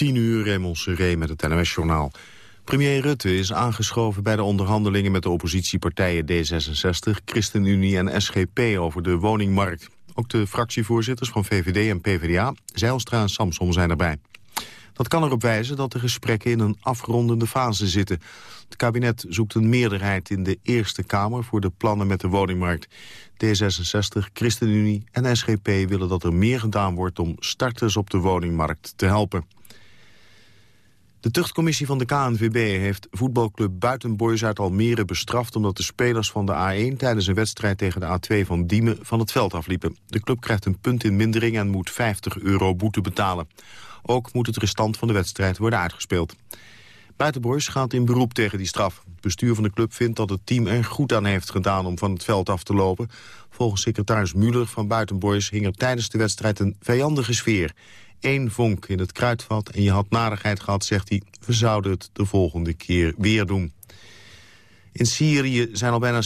10 uur, Raymond Seré met het NOS-journaal. Premier Rutte is aangeschoven bij de onderhandelingen met de oppositiepartijen D66, ChristenUnie en SGP over de woningmarkt. Ook de fractievoorzitters van VVD en PvdA, Zijlstra en Samsom zijn erbij. Dat kan erop wijzen dat de gesprekken in een afrondende fase zitten. Het kabinet zoekt een meerderheid in de Eerste Kamer voor de plannen met de woningmarkt. D66, ChristenUnie en SGP willen dat er meer gedaan wordt om starters op de woningmarkt te helpen. De tuchtcommissie van de KNVB heeft voetbalclub Buitenboys uit Almere bestraft... omdat de spelers van de A1 tijdens een wedstrijd tegen de A2 van Diemen van het veld afliepen. De club krijgt een punt in mindering en moet 50 euro boete betalen. Ook moet het restant van de wedstrijd worden uitgespeeld. Buitenboys gaat in beroep tegen die straf. Het bestuur van de club vindt dat het team er goed aan heeft gedaan om van het veld af te lopen. Volgens secretaris Muller van Buitenboys hing er tijdens de wedstrijd een vijandige sfeer. Eén vonk in het kruidvat en je had narigheid gehad, zegt hij. We zouden het de volgende keer weer doen. In Syrië zijn al bijna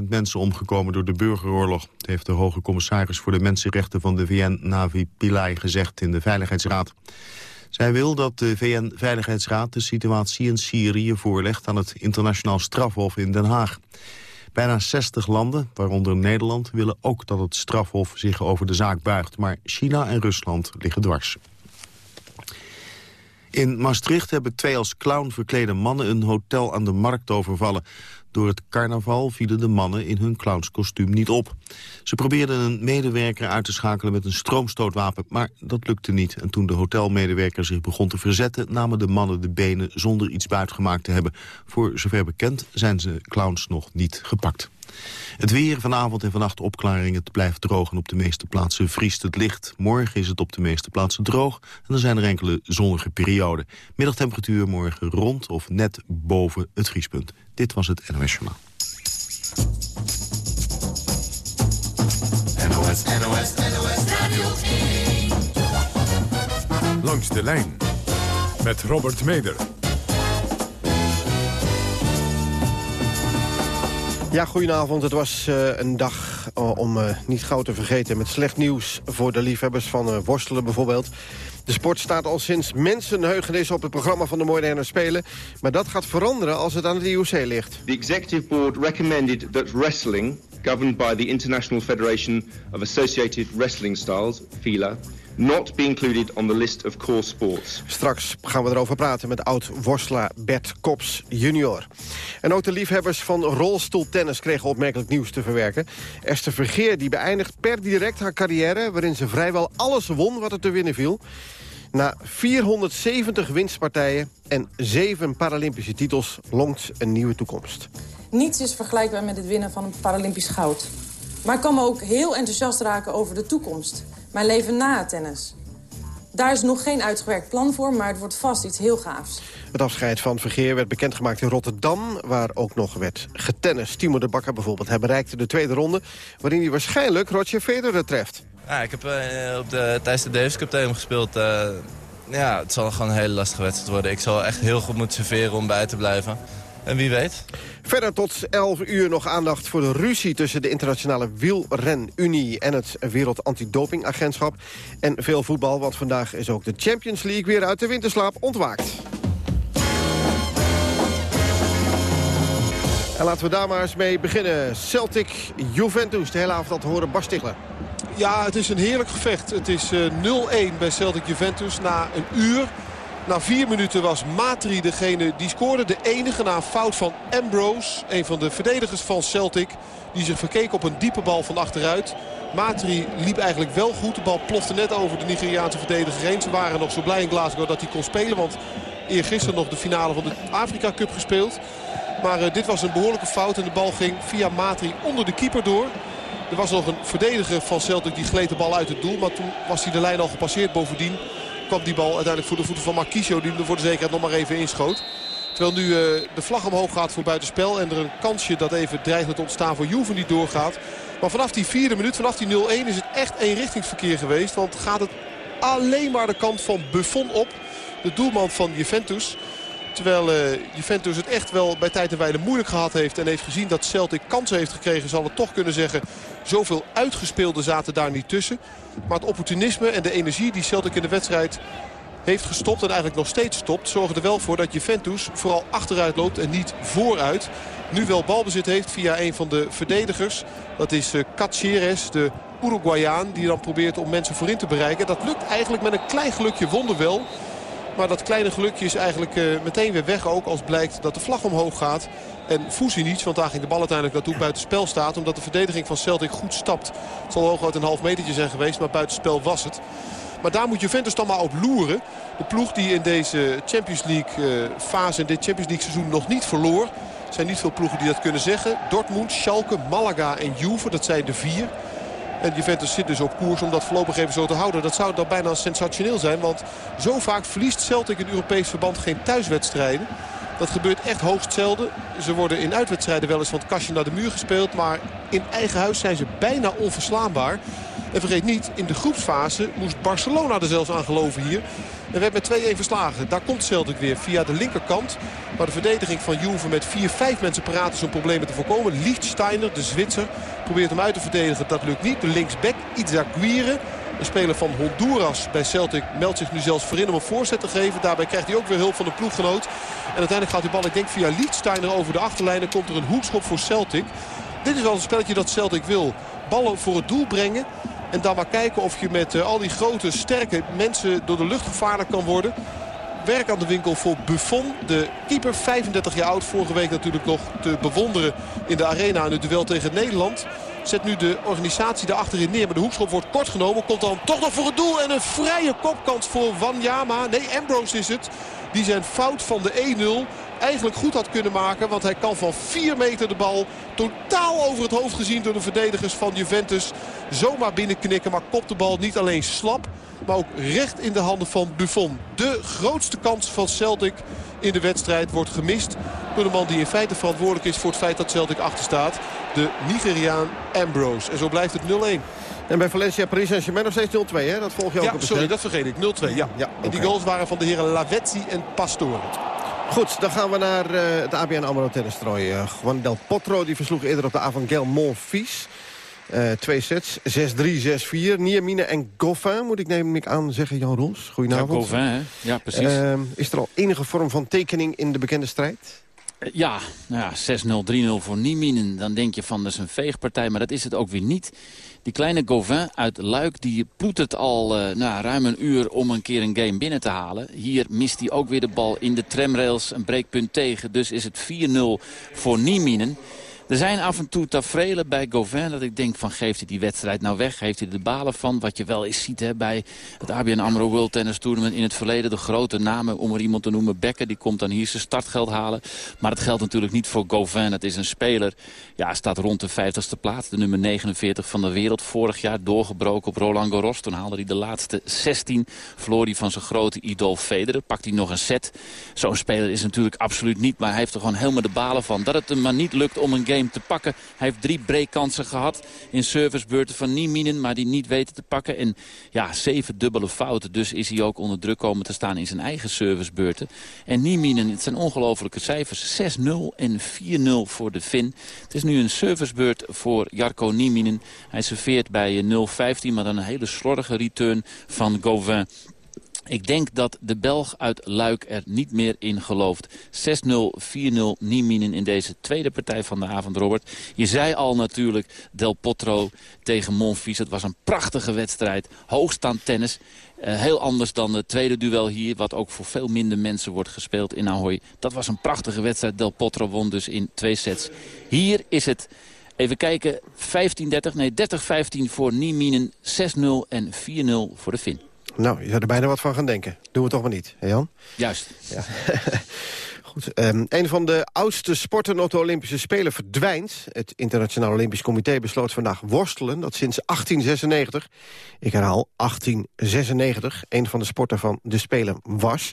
70.000 mensen omgekomen door de burgeroorlog. Dat heeft de hoge commissaris voor de mensenrechten van de VN, Navi Pillay, gezegd in de Veiligheidsraad. Zij wil dat de VN-veiligheidsraad de situatie in Syrië voorlegt aan het internationaal strafhof in Den Haag. Bijna 60 landen, waaronder Nederland, willen ook dat het strafhof zich over de zaak buigt. Maar China en Rusland liggen dwars. In Maastricht hebben twee als clown verklede mannen een hotel aan de markt overvallen. Door het carnaval vielen de mannen in hun clownskostuum niet op. Ze probeerden een medewerker uit te schakelen met een stroomstootwapen, maar dat lukte niet. En toen de hotelmedewerker zich begon te verzetten, namen de mannen de benen zonder iets buitgemaakt te hebben. Voor zover bekend zijn ze clowns nog niet gepakt. Het weer vanavond en vannacht opklaringen. Het blijft droog en op de meeste plaatsen vriest het licht. Morgen is het op de meeste plaatsen droog en dan zijn er enkele zonnige perioden. Middagtemperatuur morgen rond of net boven het vriespunt. Dit was het NOS Journaal. NOS, NOS, NOS Radio 1. Langs de lijn met Robert Meder. Ja, goedenavond. Het was uh, een dag uh, om uh, niet gauw te vergeten... met slecht nieuws voor de liefhebbers van worstelen bijvoorbeeld. De sport staat al sinds mensenheugenis op het programma van de moderne Spelen. Maar dat gaat veranderen als het aan het IOC ligt. The executive board recommended that wrestling, governed by the International Federation of Associated Wrestling Styles, FILA not be included on the list of core sports. Straks gaan we erover praten met oud-worstelaar Bert Kops junior. En ook de liefhebbers van rolstoeltennis kregen opmerkelijk nieuws te verwerken. Esther Vergeer die beëindigt per direct haar carrière... waarin ze vrijwel alles won wat er te winnen viel. Na 470 winstpartijen en 7 Paralympische titels longt een nieuwe toekomst. Niets is vergelijkbaar met het winnen van een Paralympisch goud. Maar ik kan me ook heel enthousiast raken over de toekomst. Mijn leven na het tennis. Daar is nog geen uitgewerkt plan voor, maar het wordt vast iets heel gaafs. Het afscheid van Vergeer werd bekendgemaakt in Rotterdam... waar ook nog werd getennist. Timo de Bakker bijvoorbeeld. Hij bereikte de tweede ronde... waarin hij waarschijnlijk Roger Federer treft. Ja, ik heb uh, op de, tijdens de Davis Cup tegen hem gespeeld. Uh, ja, het zal gewoon een hele lastige wedstrijd worden. Ik zal echt heel goed moeten serveren om bij te blijven. En wie weet. Verder tot 11 uur nog aandacht voor de ruzie tussen de Internationale Wielrenunie en het Wereld Antidopingagentschap. En veel voetbal, want vandaag is ook de Champions League weer uit de winterslaap ontwaakt. En laten we daar maar eens mee beginnen. Celtic, Juventus, de hele avond al te horen, Bas Stigler. Ja, het is een heerlijk gevecht. Het is 0-1 eh, bij Celtic Juventus na een uur. Na vier minuten was Matri degene die scoorde. De enige na een fout van Ambrose. Een van de verdedigers van Celtic. Die zich verkeek op een diepe bal van achteruit. Matri liep eigenlijk wel goed. De bal plofte net over de Nigeriaanse verdediger heen. Ze waren nog zo blij in Glasgow dat hij kon spelen. Want eergisteren nog de finale van de Afrika Cup gespeeld. Maar uh, dit was een behoorlijke fout. En de bal ging via Matri onder de keeper door. Er was nog een verdediger van Celtic die gleed de bal uit het doel. Maar toen was hij de lijn al gepasseerd bovendien kwam die bal uiteindelijk voor de voeten van Marquisio. Die hem er voor de zekerheid nog maar even inschoot. Terwijl nu uh, de vlag omhoog gaat voor buitenspel. En er een kansje dat even dreigt te ontstaan voor Juve niet doorgaat. Maar vanaf die vierde minuut, vanaf die 0-1 is het echt eenrichtingsverkeer geweest. Want gaat het alleen maar de kant van Buffon op. De doelman van Juventus. Terwijl uh, Juventus het echt wel bij tijd en wijle moeilijk gehad heeft. En heeft gezien dat Celtic kansen heeft gekregen. Zal het toch kunnen zeggen. Zoveel uitgespeelde zaten daar niet tussen. Maar het opportunisme en de energie die Celtic in de wedstrijd heeft gestopt en eigenlijk nog steeds stopt... zorgen er wel voor dat Juventus vooral achteruit loopt en niet vooruit. Nu wel balbezit heeft via een van de verdedigers. Dat is uh, Caceres, de Uruguayaan, die dan probeert om mensen voorin te bereiken. Dat lukt eigenlijk met een klein gelukje wonderwel. Maar dat kleine gelukje is eigenlijk uh, meteen weer weg ook als blijkt dat de vlag omhoog gaat. En niets, want daar ging de bal uiteindelijk naartoe, buiten spel staat. Omdat de verdediging van Celtic goed stapt. Het zal hooguit een half metertje zijn geweest, maar buitenspel was het. Maar daar moet Juventus dan maar op loeren. De ploeg die in deze Champions League uh, fase, in dit Champions League seizoen nog niet verloor. Er zijn niet veel ploegen die dat kunnen zeggen. Dortmund, Schalke, Malaga en Juve, dat zijn de vier. En Juventus zit dus op koers om dat voorlopig even zo te houden. Dat zou dan bijna sensationeel zijn. Want zo vaak verliest Celtic in Europees verband geen thuiswedstrijden. Dat gebeurt echt hoogst zelden. Ze worden in uitwedstrijden wel eens van het kastje naar de muur gespeeld. Maar in eigen huis zijn ze bijna onverslaanbaar. En vergeet niet, in de groepsfase moest Barcelona er zelfs aan geloven hier. En werd met 2-1 verslagen. Daar komt Celtic weer via de linkerkant. Maar de verdediging van Juve met 4-5 mensen paraat is om problemen te voorkomen. Lichtsteiner, de Zwitser, probeert hem uit te verdedigen. Dat lukt niet. De linksback, Itzaguirre. Een speler van Honduras bij Celtic meldt zich nu zelfs voorin om een voorzet te geven. Daarbij krijgt hij ook weer hulp van de ploeggenoot. En uiteindelijk gaat die bal, ik denk via Liedsteiner over de achterlijn. En komt er een hoekschop voor Celtic. Dit is wel een spelletje dat Celtic wil. Ballen voor het doel brengen. En dan maar kijken of je met uh, al die grote, sterke mensen door de lucht gevaarlijk kan worden. Werk aan de winkel voor Buffon. De keeper, 35 jaar oud. Vorige week natuurlijk nog te bewonderen in de arena in het duel tegen Nederland. Zet nu de organisatie erachterin neer. Maar de hoekschop wordt kort genomen. Komt dan toch nog voor het doel. En een vrije kopkans voor Wanyama. Nee, Ambrose is het. Die zijn fout van de 1-0 eigenlijk goed had kunnen maken. Want hij kan van 4 meter de bal totaal over het hoofd gezien door de verdedigers van Juventus. Zomaar binnenknikken, maar kopt de bal niet alleen slap. Maar ook recht in de handen van Buffon. De grootste kans van Celtic in de wedstrijd wordt gemist. Door de man die in feite verantwoordelijk is voor het feit dat Celtic achter staat. De Nigeriaan Ambrose. En zo blijft het 0-1. En bij Valencia Paris Saint-Germain nog steeds 0-2, hè? Dat volg je ook ja, op sorry, dat vergeet ik. 0-2, ja. ja. En die goals waren van de heren Lavezzi en Pastore. Goed, dan gaan we naar uh, het ABN AMRO tennistrooi. Uh, Juan Del Potro die versloeg eerder op de Avangel Monfils. Uh, twee sets, 6-3, 6-4. Niamine en Goffin, moet ik neem ik aan zeggen, Jan Roels. Goedenavond. Ja, Goffin, hè? Ja, precies. Uh, is er al enige vorm van tekening in de bekende strijd? Ja, nou ja 6-0, 3-0 voor Nieminen. Dan denk je van, dat is een veegpartij, maar dat is het ook weer niet. Die kleine Gauvin uit Luik, die het al uh, nou, ruim een uur om een keer een game binnen te halen. Hier mist hij ook weer de bal in de tramrails, een breekpunt tegen. Dus is het 4-0 voor Nieminen. Er zijn af en toe tafereelen bij Gauvin dat ik denk van geeft hij die wedstrijd nou weg? Heeft hij de balen van? Wat je wel eens ziet hè, bij het ABN AMRO World Tennis Tournament in het verleden. De grote namen, om er iemand te noemen, Becker, die komt dan hier zijn startgeld halen. Maar het geldt natuurlijk niet voor Gauvin. Het is een speler, ja, staat rond de 50ste plaats. De nummer 49 van de wereld. Vorig jaar doorgebroken op Roland Garros. Toen haalde hij de laatste 16. Verloor hij van zijn grote idool Federer. Pakt hij nog een set. Zo'n speler is natuurlijk absoluut niet. Maar hij heeft er gewoon helemaal de balen van. Dat het hem maar niet lukt om een game te pakken. Hij heeft drie breakkansen gehad in servicebeurten van Nieminen, maar die niet weten te pakken. En ja, zeven dubbele fouten. Dus is hij ook onder druk komen te staan in zijn eigen servicebeurten. En Nieminen, het zijn ongelofelijke cijfers. 6-0 en 4-0 voor de Fin. Het is nu een servicebeurt voor Jarko Nieminen. Hij serveert bij 0-15, maar dan een hele slordige return van Gauvin. Ik denk dat de Belg uit Luik er niet meer in gelooft. 6-0, 4-0 Nieminen in deze tweede partij van de avond, Robert. Je zei al natuurlijk Del Potro tegen Monfils. Het was een prachtige wedstrijd. Hoogstaand tennis. Uh, heel anders dan het tweede duel hier, wat ook voor veel minder mensen wordt gespeeld in Ahoy. Dat was een prachtige wedstrijd. Del Potro won dus in twee sets. Hier is het... Even kijken, 15-30, nee 30-15 voor Nieminen, 6-0 en 4-0 voor de Fin. Nou, je zou er bijna wat van gaan denken. Doen we toch maar niet, hè Jan? Juist. Ja. Goed, um, een van de oudste sporten op de Olympische Spelen verdwijnt. Het Internationaal Olympisch Comité besloot vandaag worstelen... dat sinds 1896, ik herhaal 1896... een van de sporten van de Spelen was.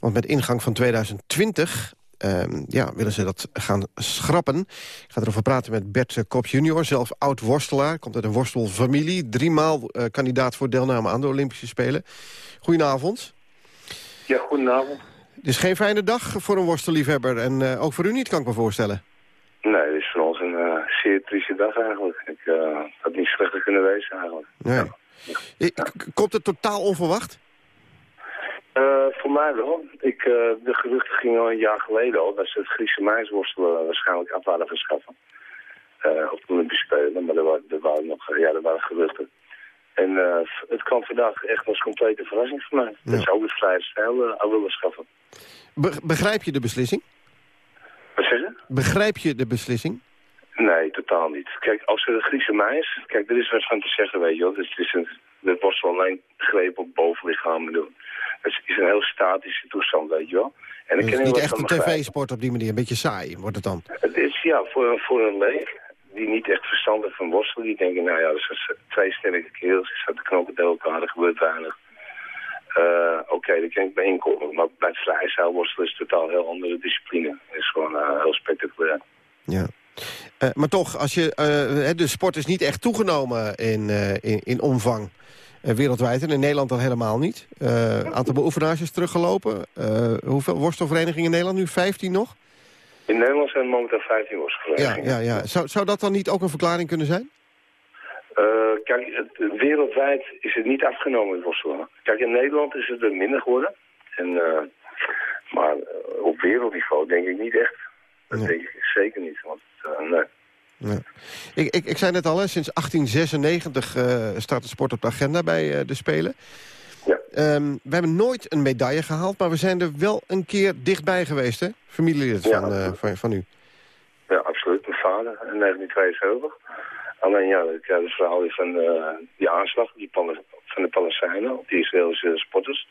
Want met ingang van 2020 Ehm, ja, willen ze dat gaan schrappen. Ik ga erover praten met Bert Kop junior, zelf oud-worstelaar. Komt uit een worstelfamilie. Driemaal uh, kandidaat voor deelname aan de Olympische Spelen. Goedenavond. Ja, goedenavond. Het is geen fijne dag voor een worstelliefhebber. En uh, ook voor u niet, kan ik me voorstellen. Nee, het is voor ons een uh, zeer trieste dag eigenlijk. Ik had niet slechter kunnen wezen eigenlijk. Nee. Ja. Komt het totaal onverwacht? Uh, mij wel. Ik, eh, de geruchten gingen al een jaar geleden al dat ze het Griekse meisworstelen waarschijnlijk af waren verschaffen. Uh, op de Olympische Spelen, maar er waren, er waren nog ja, er waren geruchten. En het kwam vandaag echt als complete verrassing voor mij. Ja. Dat ze ook het vrije stijl aan willen schaffen. Be begrijp je de beslissing? Wat zeg je? Begrijp je de beslissing? Nee, totaal niet. Kijk, als er de Griekse meis... Kijk, er is wat van te zeggen, weet je wel. Dus het is een, alleen greep op bovenlichamen doen. Het is een heel statische toestand, weet je wel. En het is niet echt een tv-sport op die manier, een beetje saai wordt het dan? Het is, ja, voor, voor een leek die niet echt verstandig van worstelen. Die denken, nou ja, dat is twee sterke kerels, is dat de knopen tegen elkaar, er gebeurt weinig. Uh, Oké, okay, daar kan ik bij inkomen. Maar bij het vrijzeil worstelen is het totaal heel andere discipline. Het is gewoon uh, heel spectaculair. Ja. Uh, maar toch, als je, de sport is niet echt toegenomen in, in, in omvang wereldwijd. En in Nederland al helemaal niet. Het aantal beoefenaars is teruggelopen. hoeveel worstelverenigingen in Nederland nu? 15 nog? In Nederland zijn momenteel 15 worstverenigingen. Ja, ja, ja. Zou, zou dat dan niet ook een verklaring kunnen zijn? Uh, kijk, het, wereldwijd is het niet afgenomen in worstelen. Kijk, in Nederland is het er minder geworden. En, uh, maar op wereldniveau denk ik niet echt. Dat nee. denk ik zeker niet. Want, nee. Nee. Ik, ik, ik zei net al, hè, sinds 1896 staat de sport op de agenda bij de Spelen. Ja. Um, we hebben nooit een medaille gehaald, maar we zijn er wel een keer dichtbij geweest, hè? Familielid ja, van, uh, van, van, u. Ja, absoluut. Mijn vader in 1972. Alleen ja, het, ja, verhaal is van uh, die aanslag die van de Palestijnen op die Israëlische sporters.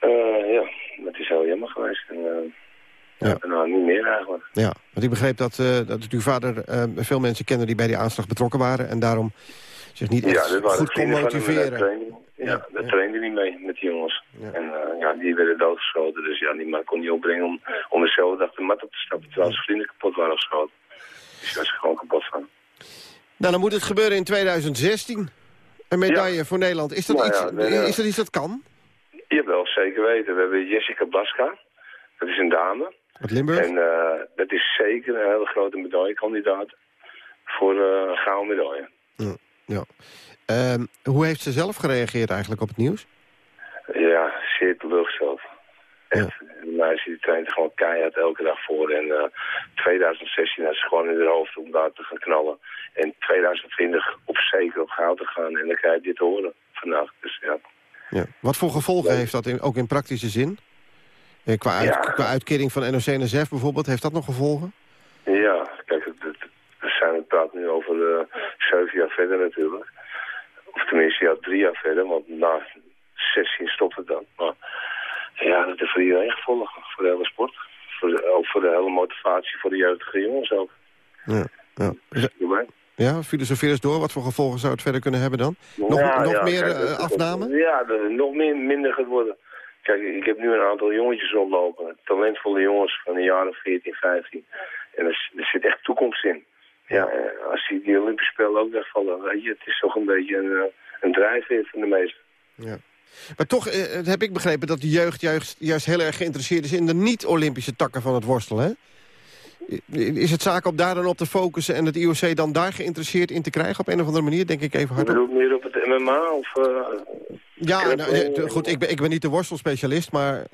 Uh, ja, dat is heel jammer geweest. En, ja. nou, niet meer eigenlijk. Ja, want ik begreep dat, dat uw vader veel mensen kende die bij die aanslag betrokken waren... en daarom zich niet echt ja, goed kon motiveren. Ja, daar ja. trainde hij mee met die jongens. Ja. En uh, ja, die werden doodgeschoten. Dus ja, die man kon niet opbrengen om, om dezelfde dag de mat op te stappen. Terwijl zijn vrienden kapot waren geschoten. Dus daar is gewoon kapot van. Nou, dan moet het gebeuren in 2016. Een medaille voor Nederland. Is dat, nou, iets, is dat iets dat kan? Jawel, zeker weten. We hebben Jessica Baska. Dat is een dame. Uit Limburg? En uh, dat is zeker een hele grote medaillekandidaat voor een gouden medaille. Ja. ja. Uh, hoe heeft ze zelf gereageerd eigenlijk op het nieuws? Ja, zeer teleurgesteld. Echt. Ja. De meisje die traint gewoon keihard elke dag voor. En uh, 2016 had ze gewoon in haar hoofd om daar te gaan knallen. En 2020 op zeker op goud te gaan. En dan krijg je dit horen vandaag. Dus ja. ja. Wat voor gevolgen heeft dat in, ook in praktische zin? Eh, qua, uit, ja. qua uitkering van NOC-NSF bijvoorbeeld, heeft dat nog gevolgen? Ja, kijk, het, het, we zijn het praat nu over uh, zeven jaar verder natuurlijk. Of tenminste, ja, drie jaar verder, want na 16 stopt het dan. Maar ja, dat is voor iedereen gevolgen, voor de hele sport. Voor de, ook voor de hele motivatie voor de jeugdige jongens ook. Ja, ja. Ja, filosofeer eens door. Wat voor gevolgen zou het verder kunnen hebben dan? Nog, ja, nog ja, meer kijk, dat- afname? Ja, dat nog meer, minder gaat worden. Kijk, ik heb nu een aantal jongetjes rondlopen. Talentvolle jongens van jaar of 14, 15. En er, er zit echt toekomst in. Ja, eh, als die, die Olympische Spelen ook wegvallen, weet je, het is toch een beetje een, eh, een drijfveer van de meesten. Ja. Maar toch eh, heb ik begrepen dat de jeugd juist, juist heel erg geïnteresseerd is... in de niet-Olympische takken van het worstelen, hè? Is het zaak om daar dan op te focussen... en het IOC dan daar geïnteresseerd in te krijgen op een of andere manier? Denk ik even hardop. bedoelt meer op het MMA of... Ja, nou, goed, ik ben, ik ben niet de worstelspecialist, maar...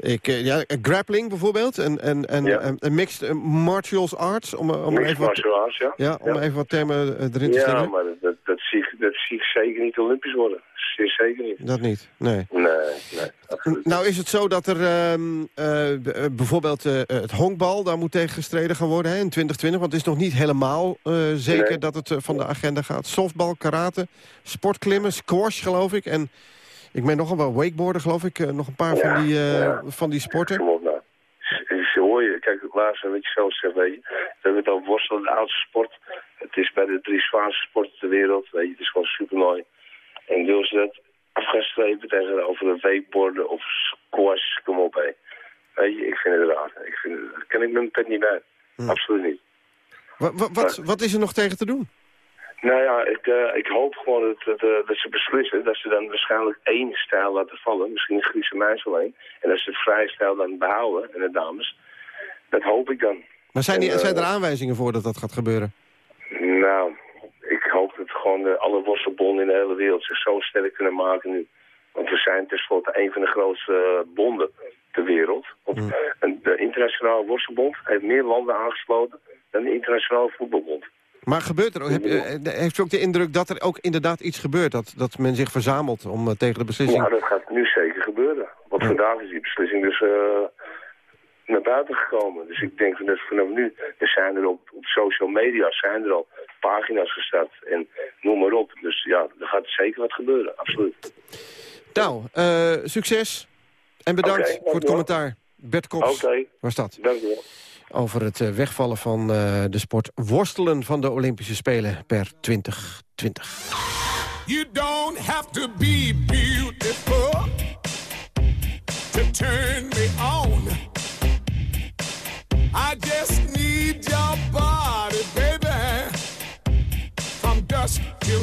Ik, eh, ja, grappling bijvoorbeeld, en, en, en, Ja. en- mixed martial arts, om, om mixed even wat, arts, ja. ja, om even wat termen eh, erin te Ja, stellen. maar dat, dat, dat, zie ik, dat zie ik zeker niet Olympisch worden. Zeer zeker niet. Dat niet, nee. Nee, nee. Nou is het zo dat er ehm, eh, eh, bijvoorbeeld eh, het honkbal, daar moet tegen gestreden gaan worden hè, in 2020. Want het is nog niet helemaal zeker Nee. dat het van de agenda gaat. Softbal, karate, sportklimmen, squash geloof ik. En ik meen nogal wel wakeboarden geloof ik. nog een paar Ja, van, die, ja. van die sporten. Kom op nou. Ze hoor je, kijk, het laatste wat je zelf zegt, weet je. We hebben het al worstelen, de oudste sport. Het is bij de drie zwaarste sporten ter wereld, weet je. Het is gewoon super mooi. En wil ze dat af gaan strepen tegenover een wakeboarden of squash, kom op, hé. Weet je, ik vind het raar. Ik vind het, daar kan ik mijn pet niet bij. Hm. Absoluut niet. Wa- wa- wat, wat is er nog tegen te doen? Nou ja, ik, eh, ik hoop gewoon dat, dat, eh, dat ze beslissen dat ze dan waarschijnlijk één stijl laten vallen. Misschien een Griekse meis alleen. En dat ze het vrije stijl dan behouden, en de dames. Dat hoop ik dan. Maar zijn, die, En, eh, zijn er aanwijzingen voor dat dat gaat gebeuren? Nou, ik hoop dat gewoon de, alle worstelbonden in de hele wereld zich zo sterk kunnen maken nu. Want we zijn tenslotte een van de grootste eh, bonden ter wereld. Want een- de internationale worstelbond heeft meer landen aangesloten dan de internationale voetbalbond. Maar gebeurt er ook, heb, eh, heeft u ook de indruk dat er ook inderdaad iets gebeurt? Dat, dat men zich verzamelt om eh, tegen de beslissing... Ja, dat gaat nu zeker gebeuren. Want vandaag is die beslissing dus eh, naar buiten gekomen. Dus ik denk dat vanaf nu, er zijn er op, op social media zijn er al pagina's gestart en noem maar op. Dus ja, er gaat zeker wat gebeuren, absoluut. Nou, eh, succes en bedankt voor het commentaar. Bert Kops Oké. was dat. Dank u wel. Over het eh, wegvallen van eh, de sport worstelen van de Olympische Spelen per 2020. You don't have to be beautiful to turn me on. I just need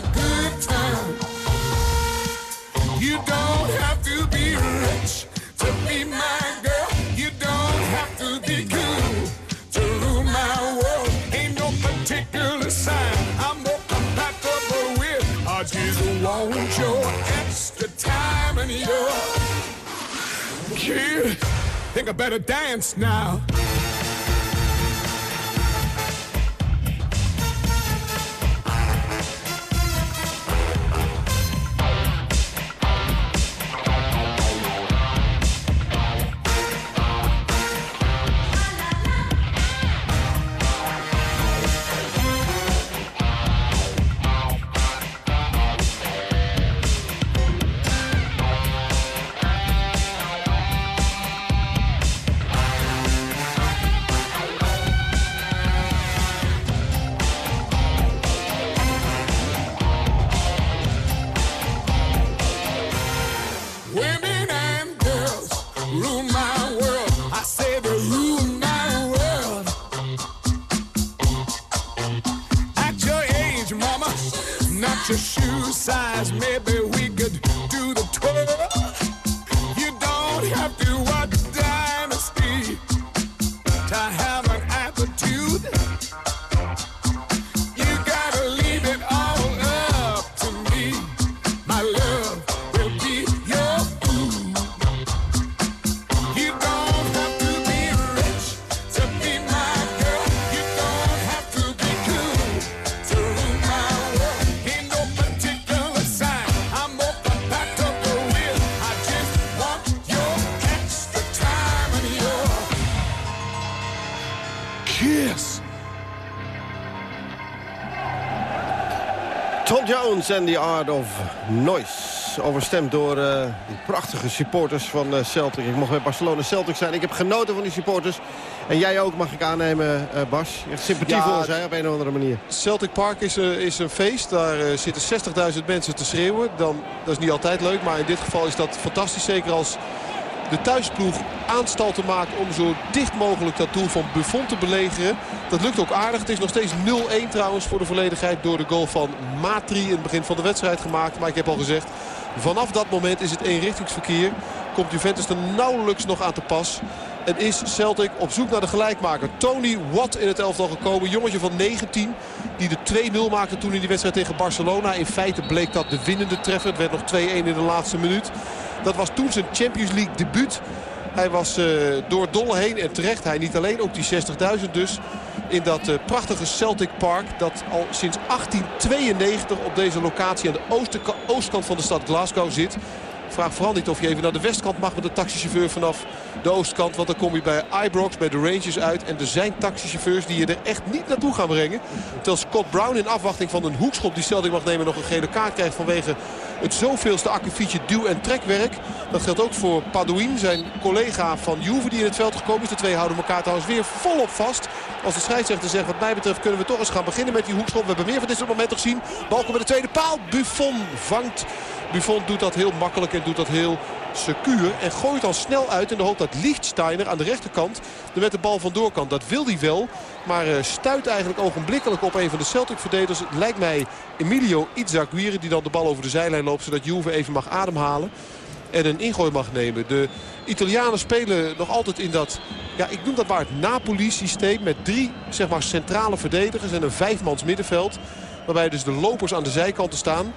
A good time. You don't have to be rich to be my girl. You don't have to be cool to rule my world. Ain't no particular sign I'm more compatible with. I just want your extra time and your kid. Think I better dance now. Jones en The Art of Noise. Overstemd door die prachtige supporters van eh, Celtic. Ik mocht bij Barcelona Celtic zijn. Ik heb genoten van die supporters. En jij ook, mag ik aannemen, eh, Bas. Je hebt sympathie Ja, voor hè, op een of andere manier. Celtic Park is, is een feest. Daar zitten 60.000 mensen te schreeuwen. Dan, dat is niet altijd leuk, maar in dit geval is dat fantastisch. Zeker als de thuisploeg aanstalten maakt om zo dicht mogelijk dat doel van Buffon te belegeren. Dat lukt ook aardig. Het is nog steeds 0-1 trouwens voor de volledigheid door de goal van Matri in het begin van de wedstrijd gemaakt. Maar ik heb al gezegd, vanaf dat moment is het eenrichtingsverkeer. Komt Juventus er nauwelijks nog aan te pas. En is Celtic op zoek naar de gelijkmaker. Tony Watt in het elftal gekomen. Jongetje van 19 die de 2-0 maakte toen in die wedstrijd tegen Barcelona. In feite bleek dat de winnende treffer. Het werd nog 2-1 in de laatste minuut. Dat was toen zijn Champions League debuut. Hij was uh, door dolle heen en terecht. Hij niet alleen, ook die 60.000 dus. In dat uh, prachtige Celtic Park. Dat al sinds 1892 op deze locatie aan de oostkant van de stad Glasgow zit. Vraag vooral niet of je even naar de westkant mag met de taxichauffeur vanaf de oostkant. Want dan kom je bij Ibrox, bij de Rangers uit. En er zijn taxichauffeurs die je er echt niet naartoe gaan brengen. Terwijl Scott Brown in afwachting van een hoekschop die Celtic mag nemen nog een gele kaart krijgt vanwege het zoveelste akkefietje duw- en trekwerk. Dat geldt ook voor Padouin, zijn collega van Juve die in het veld gekomen is. De twee houden elkaar trouwens weer volop vast. Als de scheidsrechter zegt wat mij betreft kunnen we toch eens gaan beginnen met die hoekschop. We hebben meer van dit soort momenten gezien. Bal komt bij de tweede paal. Buffon vangt. Buffon doet dat heel makkelijk en doet dat heel secuur. En gooit dan snel uit in de hoop dat Lichtsteiner aan de rechterkant er met de bal vandoor kan. Dat wil hij wel. Maar uh, stuit eigenlijk ogenblikkelijk op een van de Celtic-verdedigers. Het lijkt mij Emilio Izaguirre die dan de bal over de zijlijn loopt. Zodat Juve even mag ademhalen. En een ingooi mag nemen. De Italianen spelen nog altijd in dat, ja, ik noem dat maar het Napoli-systeem. Met drie zeg maar, centrale verdedigers en een vijfmans middenveld. Waarbij dus de lopers aan de zijkanten staan.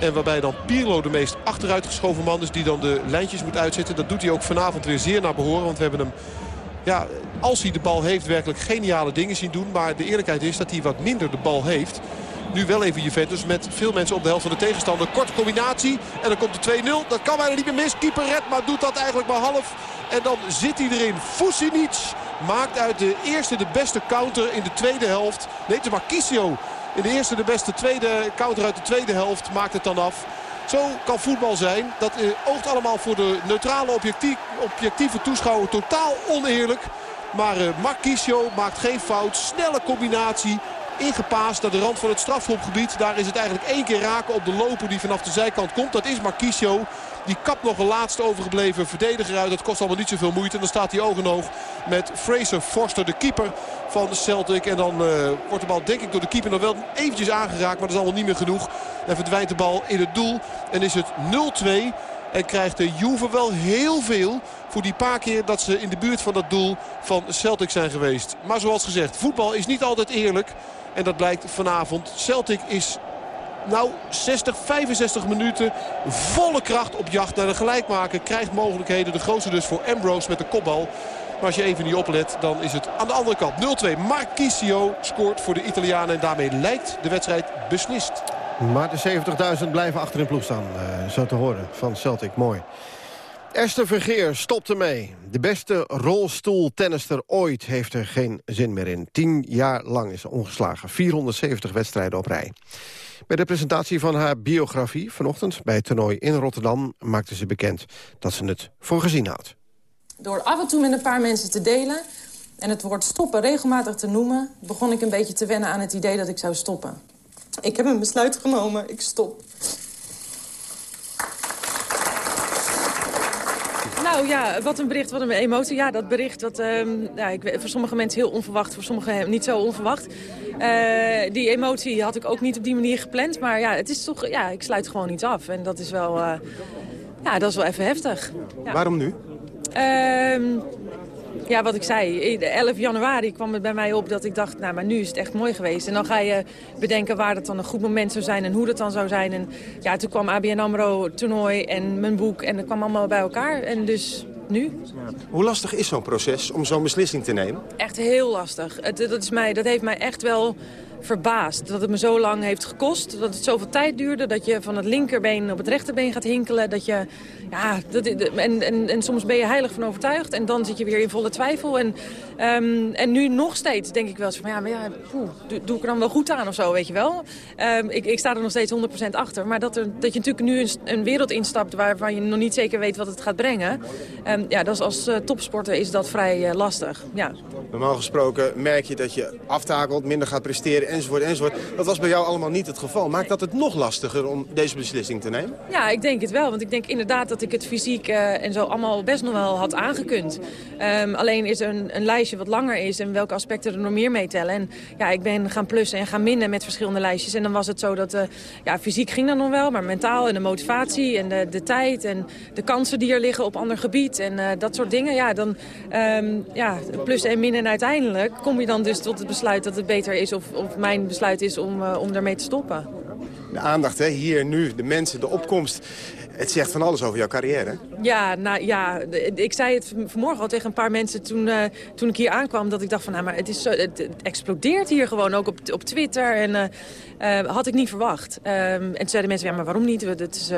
En waarbij dan Pirlo de meest achteruitgeschoven man is die dan de lijntjes moet uitzetten. Dat doet hij ook vanavond weer zeer naar behoren. Want we hebben hem, ja, als hij de bal heeft, werkelijk geniale dingen zien doen. Maar de eerlijkheid is dat hij wat minder de bal heeft. Nu wel even Juventus met veel mensen op de helft van de tegenstander. Korte combinatie en dan komt de 2-0. Dat kan bijna niet meer mis. Keeper redt, maar doet dat eigenlijk maar half. En dan zit hij erin. Fusinic maakt uit de eerste de beste counter in de tweede helft. Nee, is Marquisio in de eerste de beste tweede counter uit de tweede helft maakt het dan af. Zo kan voetbal zijn. Dat eh, oogt allemaal voor de neutrale objectieve toeschouwer totaal oneerlijk. Maar uh, Marquisio maakt geen fout. Snelle combinatie. Ingepaast naar de rand van het strafschopgebied. Daar is het eigenlijk één keer raken op de loper die vanaf de zijkant komt. Dat is Marquisio. Die kapt nog een laatste overgebleven verdediger uit. Dat kost allemaal niet zoveel moeite. En dan staat hij oog in oog met Fraser Forster, de keeper van Celtic. En dan uh, wordt de bal denk ik door de keeper nog wel eventjes aangeraakt. Maar dat is allemaal niet meer genoeg. En verdwijnt de bal in het doel. En is het 0-2. En krijgt de Juve wel heel veel voor die paar keer dat ze in de buurt van dat doel van Celtic zijn geweest. Maar zoals gezegd, voetbal is niet altijd eerlijk. En dat blijkt vanavond. Celtic is nou 60, 65 minuten volle kracht op jacht naar de gelijkmaker. Krijgt mogelijkheden. De grootste dus voor Ambrose met de kopbal. Maar als je even niet oplet, dan is het aan de andere kant 0-2. Marquisio scoort voor de Italianen. En daarmee lijkt de wedstrijd beslist. Maar de 70.000 blijven achter in ploeg staan. Uh, zo te horen van Celtic. Mooi. Esther Vergeer stopt ermee. De beste rolstoeltennister ooit heeft er geen zin meer in. Tien jaar lang is ze ongeslagen. 470 wedstrijden op rij. Bij de presentatie van haar biografie vanochtend bij het toernooi in Rotterdam... maakte ze bekend dat ze het voor gezien houdt. Door af en toe met een paar mensen te delen... en het woord stoppen regelmatig te noemen... begon ik een beetje te wennen aan het idee dat ik zou stoppen. Ik heb een besluit genomen, ik stop. Nou ja, wat een bericht, wat een emotie. Ja, dat bericht, dat, uh, ja, ik, voor sommige mensen heel onverwacht, voor sommigen niet zo onverwacht. Uh, die emotie had ik ook niet op die manier gepland. Maar ja, het is toch, ja, ik sluit gewoon niet af. En dat is wel, uh, ja, dat is wel even heftig. Ja. Waarom nu? Ehm, ja, wat ik zei, 11 januari kwam het bij mij op dat ik dacht, nou, maar nu is het echt mooi geweest. En dan ga je bedenken waar dat dan een goed moment zou zijn en hoe dat dan zou zijn. En ja, toen kwam ABN AMRO toernooi en mijn boek en dat kwam allemaal bij elkaar. En dus nu. Ja. Hoe lastig is zo'n proces om zo'n beslissing te nemen? Echt heel lastig. Het, dat, is mij, dat heeft mij echt wel verbaasd. Dat het me zo lang heeft gekost. Dat het zoveel tijd duurde. Dat je van het linkerbeen op het rechterbeen gaat hinkelen. Dat je, ja, dat, en, en, en soms ben je heilig van overtuigd. En dan zit je weer in volle twijfel. En, um, en nu nog steeds denk ik wel eens van... Ja, maar ja, doe, ik er dan wel goed aan of zo, weet je wel. Um, ik, ik sta er nog steeds 100% achter. Maar dat, er, dat je natuurlijk nu een, wereld instapt... waarvan je nog niet zeker weet wat het gaat brengen. Um, ja, dat is als uh, topsporter is dat vrij uh, lastig. Ja. Normaal gesproken merk je dat je aftakelt, minder gaat presteren enzovoort. Dat was bij jou allemaal niet het geval. Maakt dat het nog lastiger om deze beslissing te nemen? Ja, ik denk het wel. Want ik denk inderdaad dat ik het fysiek uh, en zo allemaal best nog wel had aangekund. Um, alleen is er een, een, lijstje wat langer is en welke aspecten er nog meer meetellen. En ja, ik ben gaan plussen en gaan minnen met verschillende lijstjes. En dan was het zo dat, uh, ja, fysiek ging dat nog wel, maar mentaal en de motivatie en de, tijd en de kansen die er liggen op ander gebied en uh, dat soort dingen. Ja, dan um, ja, plussen en minnen en uiteindelijk kom je dan dus tot het besluit dat het beter is of, of mijn besluit is om, uh, om daarmee te stoppen. De aandacht hè, hier nu, de mensen, de opkomst. Het zegt van alles over jouw carrière. Ja, nou ja, ik zei het vanmorgen al tegen een paar mensen toen, eh, toen ik hier aankwam. Dat ik dacht van, nou, maar het, is zo, het, het explodeert hier gewoon ook op, op Twitter. En eh, had ik niet verwacht. Ehm, en toen zeiden mensen, ja, maar waarom niet? Dat is,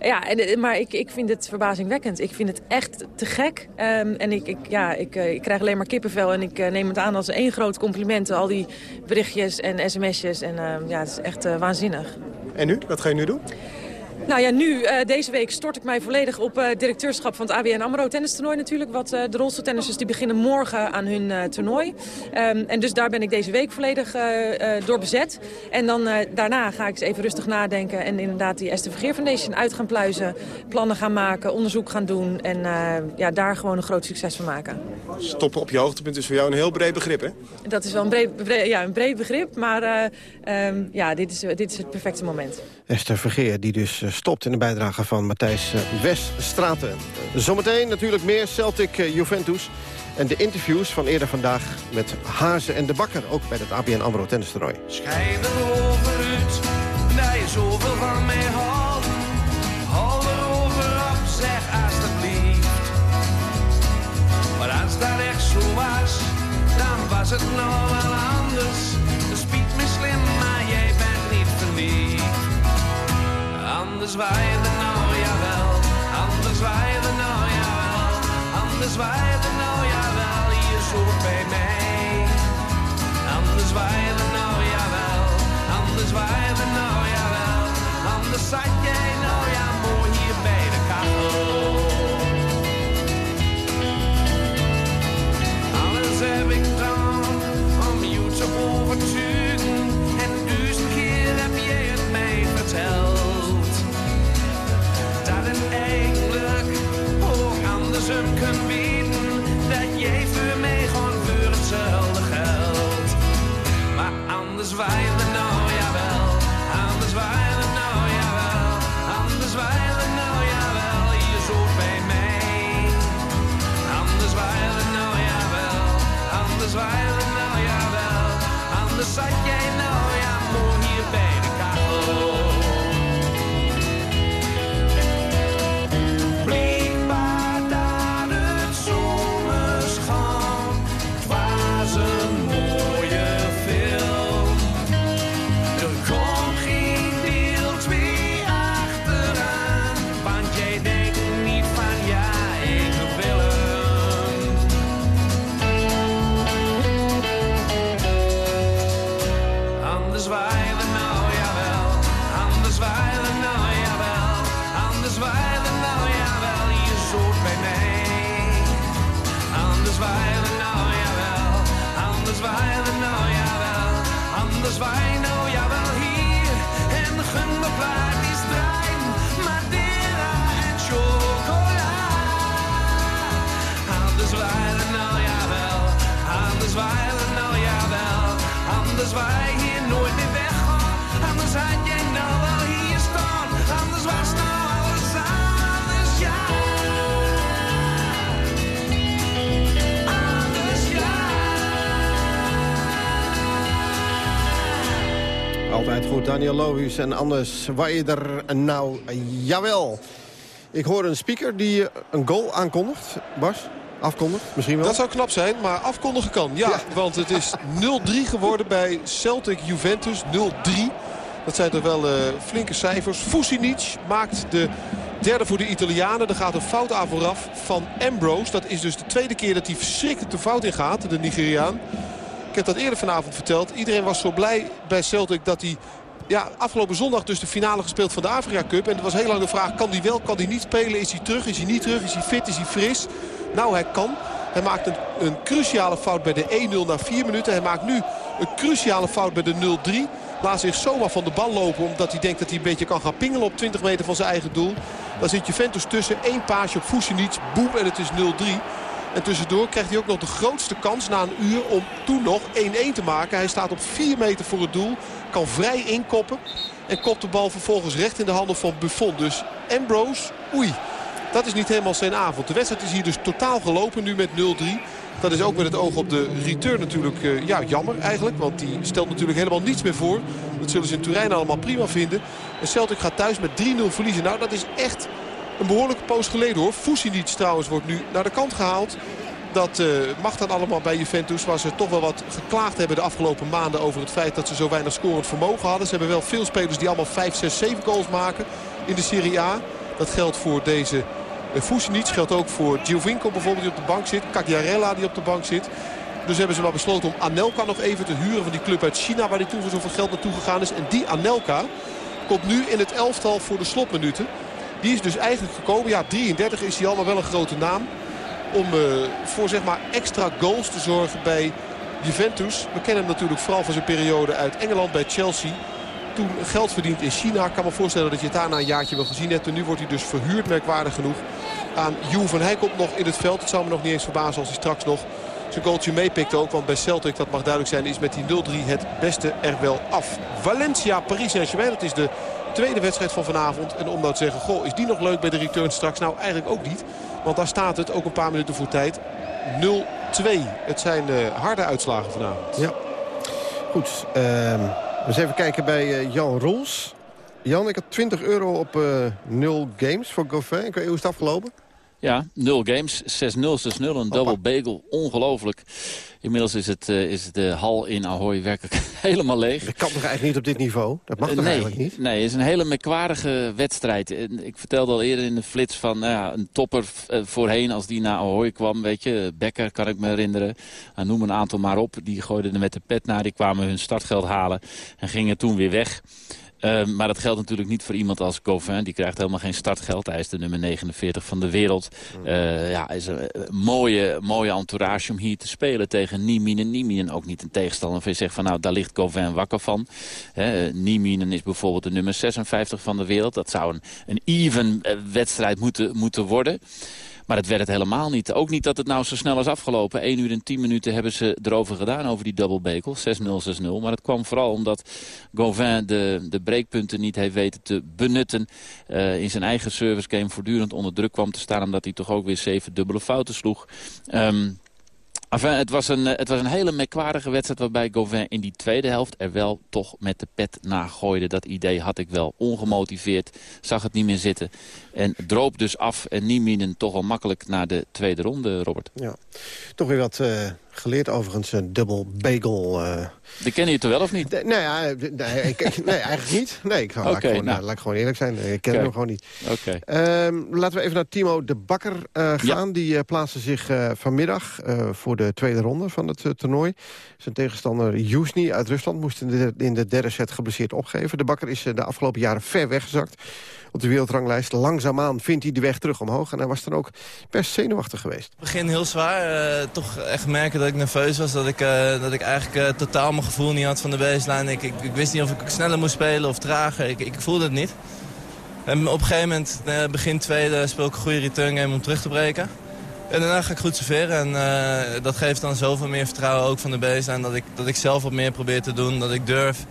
ja, en, maar ik, ik vind het verbazingwekkend. Ik vind het echt te gek. Ehm, en ik, ik, ja, ik, ik krijg alleen maar kippenvel. En ik neem het aan als één groot compliment. Al die berichtjes en sms'jes. En ehm, ja, het is echt waanzinnig. En nu? Wat ga je nu doen? Nou ja, nu, eh, deze week stort ik mij volledig op eh directeurschap van het ABN AMRO tennistoernooi natuurlijk. Wat eh, de rolstoeltennissers die beginnen morgen aan hun eh, toernooi. Ehm, en dus daar ben ik deze week volledig eh, eh, door bezet. En dan eh, daarna ga ik eens even rustig nadenken. En inderdaad die Esther Vergeer Foundation uit gaan pluizen. Plannen gaan maken, onderzoek gaan doen. En eh, ja, daar gewoon een groot succes van maken. Stoppen op je hoogtepunt is voor jou een heel breed begrip, hè? Dat is wel een breed, breed- ja, een breed begrip. Maar eh, ehm, ja, dit is, dit is het perfecte moment. Esther Vergeer, die dus eh, stopt in de bijdrage van Matthijs eh, Weststraten. Zometeen natuurlijk meer Celtic eh, Juventus. En de interviews van eerder vandaag met Hazen en de Bakker. Ook bij het ABN AMRO tennistoernooi. Schijnen over dat je zoveel van mij houdt. Hou erover op, zeg alsjeblieft. Maar als dat echt zo was, dan was het nou wel Anders waaide nou jawel, anders waaide nou jawel, anders waaide nou jawel, je zoekt bij mij. Anders waaide nou jawel, anders waaide nou jawel, anders zat jij nou ja mooi hier bij de kachel. Alles heb ik Ook andersom kan weten, dat jij voor mij gewoon voor hetzelfde geldt. Maar anders waaide nou jawel, anders waaide nou jawel, anders waaide nou jawel, je zoekt bij mij. Anders waaide nou jawel, anders waaide nou jawel, anders zat jij nou ja mooi hier bij de kachel. Daniel Lohuus en anders Weider. Nou, jawel. Ik hoor een speaker die eh, een goal aankondigt. Bas, afkondigt, misschien wel. Dat zou knap zijn, maar afkondigen kan. Ja, want het is 0-3 geworden bij Celtic Juventus. 0-3. Dat zijn toch wel eh, flinke cijfers. Fusinic maakt de derde voor de Italianen. Er gaat een fout aan vooraf van Ambrose. Dat is dus de tweede keer dat hij verschrikkelijk de fout in gaat, de Nigeriaan. Ik heb dat eerder vanavond verteld. Iedereen was zo blij bij Celtic dat hij... Ja, afgelopen zondag dus de finale gespeeld van de Afrika Cup. En er was heel lang de vraag, kan hij wel, kan hij niet spelen? Is hij terug, is hij niet terug, is hij fit, is hij fris? Nou, hij kan. Hij maakt een, cruciale fout bij de 1-0 na 4 minuten. Hij maakt nu een cruciale fout bij de 0-3. Laat zich zomaar van de bal lopen omdat hij denkt dat hij een beetje kan gaan pingelen op 20 meter van zijn eigen doel. Dan zit Juventus tussen. Eén paasje op Fusinic. Boem en het is 0-3. En tussendoor krijgt hij ook nog de grootste kans na een uur om toen nog 1-1 te maken. Hij staat op 4 meter voor het doel. Kan vrij inkoppen. En kopt de bal vervolgens recht in de handen van Buffon. Dus Ambrose, oei. Dat is niet helemaal zijn avond. De wedstrijd is hier dus totaal gelopen nu met 0-3. Dat is ook met het oog op de return natuurlijk eh, ja, jammer eigenlijk. Want die stelt natuurlijk helemaal niets meer voor. Dat zullen ze in Turijn allemaal prima vinden. En Celtic gaat thuis met 3-0 verliezen. Nou, dat is echt een behoorlijke poos geleden hoor. Fusinic trouwens wordt nu naar de kant gehaald. Dat eh, mag dan allemaal bij Juventus. Waar ze toch wel wat geklaagd hebben de afgelopen maanden over het feit dat ze zo weinig scorend vermogen hadden. Ze hebben wel veel spelers die allemaal 5, 6, 7 goals maken in de Serie A. Dat geldt voor deze uh, Fusinic. Geldt ook voor Giovinco bijvoorbeeld die op de bank zit. Cagliarella die op de bank zit. Dus hebben ze wel besloten om Anelka nog even te huren van die club uit China. Waar die toen voor zoveel geld naartoe gegaan is. En die Anelka komt nu in het elftal voor de slotminuten. Die is dus eigenlijk gekomen. Ja, 33 is hij al, maar wel een grote naam. Om uh, voor zeg maar extra goals te zorgen bij Juventus. We kennen hem natuurlijk vooral van zijn periode uit Engeland bij Chelsea. Toen geld verdiend in China. Ik kan me voorstellen dat je het daar na een jaartje wel gezien hebt. En nu wordt hij dus verhuurd, merkwaardig genoeg, aan Juve. En hij komt nog in het veld. Het zou me nog niet eens verbazen als hij straks nog zijn goaltje meepikt ook. Want bij Celtic, dat mag duidelijk zijn, is met die 0-3 het beste er wel af. Valencia, Paris Saint-Germain. Dat is de tweede wedstrijd van vanavond. En om nou te zeggen, goh, is die nog leuk bij de return straks? Nou, eigenlijk ook niet. Want daar staat het, ook een paar minuten voor tijd, 0-2. Het zijn uh, harde uitslagen vanavond. Ja. Goed, uh, eens even kijken bij uh, Jan Roels. Jan, ik had 20 euro op uh, 0 games voor Goffin. Hoe is het afgelopen? Ja, 0 games, 6-0, 6-0, een double bagel. Ongelooflijk. Inmiddels is, het, uh, is de hal in Ahoy werkelijk helemaal leeg. Dat kan toch eigenlijk niet op dit niveau? Dat mag toch nee, eigenlijk niet? Nee, het is een hele merkwaardige wedstrijd. Ik vertelde al eerder in de flits van nou ja, een topper voorheen als die naar Ahoy kwam. Weet je, Becker kan ik me herinneren. Uh, noem een aantal maar op. Die gooiden er met de pet naar. Die kwamen hun startgeld halen en gingen toen weer weg. Uh, maar dat geldt natuurlijk niet voor iemand als Gauvin. Die krijgt helemaal geen startgeld. Hij is de nummer 49 van de wereld. Uh, ja, is een mooie, mooie entourage om hier te spelen tegen Nieminen. Nieminen ook niet een tegenstander. Of je zegt van nou, daar ligt Gauvin wakker van. Uh, Nieminen is bijvoorbeeld de nummer 56 van de wereld. Dat zou een, een even wedstrijd moeten, moeten worden. Maar dat werd het helemaal niet. Ook niet dat het nou zo snel is afgelopen. 1 uur en 10 minuten hebben ze erover gedaan, over die double bekel. 6-0, 6-0. Maar het kwam vooral omdat Gauvin de, de breekpunten niet heeft weten te benutten. Uh, in zijn eigen service game voortdurend onder druk kwam te staan... omdat hij toch ook weer zeven dubbele fouten sloeg. Um, Enfin, het, was een, het was een hele merkwaardige wedstrijd waarbij Gauvin in die tweede helft er wel toch met de pet nagooide. Dat idee had ik wel ongemotiveerd, zag het niet meer zitten. En droop dus af en Nieminen toch al makkelijk naar de tweede ronde, Robert. Ja, toch weer wat uh, geleerd overigens, een dubbel bagel... Uh... Die ken je toch wel of niet? Nee, nou ja, nee, ik, nee eigenlijk niet. Nee, ik ga, okay, laat, ik gewoon, nou. laat ik gewoon eerlijk zijn. Ik ken okay. hem gewoon niet. Okay. Um, laten we even naar Timo de Bakker uh, gaan. Ja. Die uh, plaatste zich vanmiddag voor de tweede ronde van het toernooi. Zijn tegenstander Jusni uit Rusland moest in de, in de derde set geblesseerd opgeven. De Bakker is de afgelopen jaren ver weggezakt op de wereldranglijst. Langzaamaan vindt hij de weg terug omhoog. En hij was dan ook best zenuwachtig geweest. Begin heel zwaar. Uh, toch echt merken dat ik nerveus was. Dat ik, uh, dat ik eigenlijk uh, totaal mijn gevoel niet had van de baseline. Ik, ik, ik, wist niet of ik sneller moest spelen of trager. Ik, ik voelde het niet. En op een gegeven moment, begin tweede, speel ik een goede return game om terug te breken. En daarna ga ik goed serveren. En dat geeft dan zoveel meer vertrouwen ook van de baseline. Dat ik, dat ik zelf wat meer probeer te doen. Dat ik durf.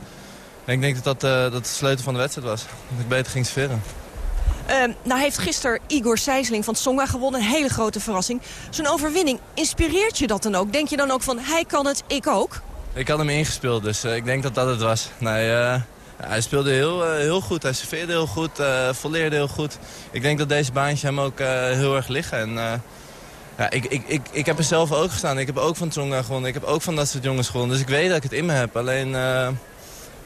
En ik denk dat dat, uh, dat de sleutel van de wedstrijd was. Dat ik beter ging serveren. Uh, nou heeft gisteren Igor Sijsling van Tsonga gewonnen. Een hele grote verrassing. Zo'n overwinning, inspireert je dat dan ook? Denk je dan ook van, hij kan het, ik ook? Ik had hem ingespeeld, dus uh, ik denk dat dat het was. Nee, uh, hij speelde heel, heel goed. Hij serveerde heel goed, volleerde heel goed. Ik denk dat deze baantje hem ook heel erg liggen. En, ja, ik, ik, ik, ik heb er zelf ook gestaan. Ik heb ook van Tsonga gewonnen. Ik heb ook van dat soort jongens gewonnen. Dus ik weet dat ik het in me heb. Alleen...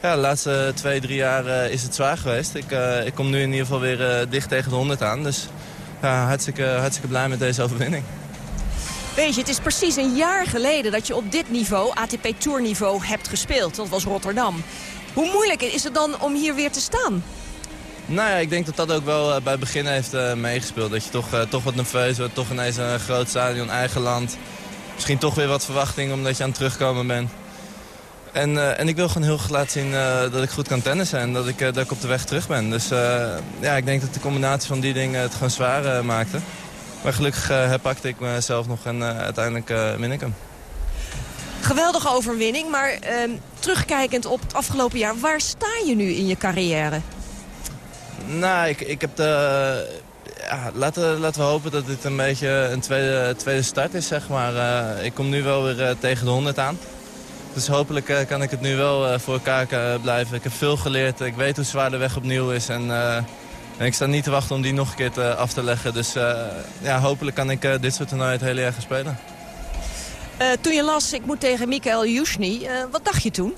Ja, de laatste twee, drie jaar uh, is het zwaar geweest. Ik, uh, ik kom nu in ieder geval weer uh, dicht tegen de 100 aan. Dus ja, hartstikke, hartstikke blij met deze overwinning. Weet je, het is precies een jaar geleden dat je op dit niveau, ATP Tour niveau, hebt gespeeld. Dat was Rotterdam. Hoe moeilijk is het dan om hier weer te staan? Nou ja, ik denk dat dat ook wel bij het begin heeft meegespeeld. Dat je toch, toch wat nerveus wordt, toch ineens een groot stadion, eigen land. Misschien toch weer wat verwachting omdat je aan het terugkomen bent. En, uh, en ik wil gewoon heel goed laten zien uh, dat ik goed kan tennissen en dat ik, uh, dat ik op de weg terug ben. Dus ja, ik denk dat de combinatie van die dingen het gewoon zwaar maakte. Maar gelukkig herpakte ik mezelf nog en uiteindelijk win ik hem. Geweldige overwinning, maar ehm, terugkijkend op het afgelopen jaar, waar sta je nu in je carrière? Nou, ik, ik heb de... Ja, laten, laten we hopen dat dit een beetje een tweede, tweede start is, zeg maar. ik kom nu wel weer tegen de 100 aan. Dus hopelijk eh, kan ik het nu wel eh, voor elkaar eh, blijven. Ik heb veel geleerd. Ik weet hoe zwaar de weg opnieuw is. En, en ik sta niet te wachten om die nog een keer te, af te leggen. Dus ja, hopelijk kan ik dit soort toernooien het hele jaar gaan spelen. Toen je las, ik moet tegen Mikael Jusni, wat dacht je toen?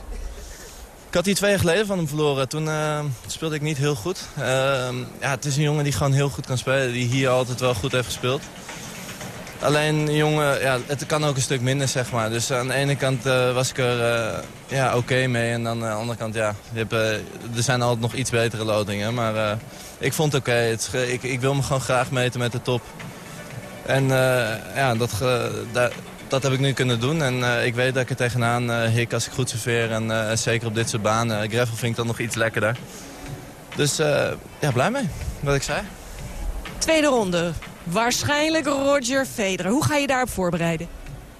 Ik had die twee jaar geleden van hem verloren. Toen speelde ik niet heel goed. Ehm, ja, het is een jongen die gewoon heel goed kan spelen. Die hier altijd wel goed heeft gespeeld. Alleen een jongen, ja, het kan ook een stuk minder, zeg maar. Dus aan de ene kant eh, was ik er eh, ja, oké mee. En dan aan de andere kant, ja, je hebt, eh, er zijn altijd nog iets betere lotingen. Maar eh, ik vond het oké. Ik, ik wil me gewoon graag meten met de top. En eh, ja, dat, dat heb ik nu kunnen doen. En eh, ik weet dat ik er tegenaan eh, hik als ik goed serveer. En eh, zeker op dit soort banen. Gravel vind ik dan nog iets lekkerder. Dus eh, ja, blij mee, wat ik zei. Tweede ronde. Waarschijnlijk Roger Federer. Hoe ga je daarop voorbereiden?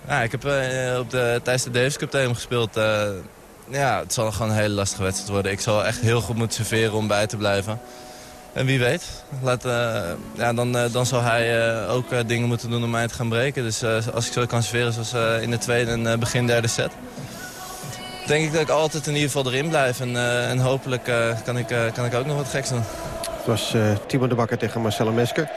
Ja, ik heb eh, op de, tijdens de Davis Cup tegen hem gespeeld. eh, ja, het zal gewoon een hele lastige wedstrijd worden. Ik zal echt heel goed moeten serveren om bij te blijven. En wie weet, laat, eh, ja, dan, eh, dan zal hij eh, ook eh, dingen moeten doen om mij te gaan breken. Dus eh, als ik zo kan serveren zoals eh, in de tweede en begin derde set... denk ik dat ik altijd in ieder geval erin blijf. En, eh, en hopelijk eh, kan, ik, eh, kan ik ook nog wat geks doen. Het was eh, Timo de Bakker tegen Marcelo Mesker.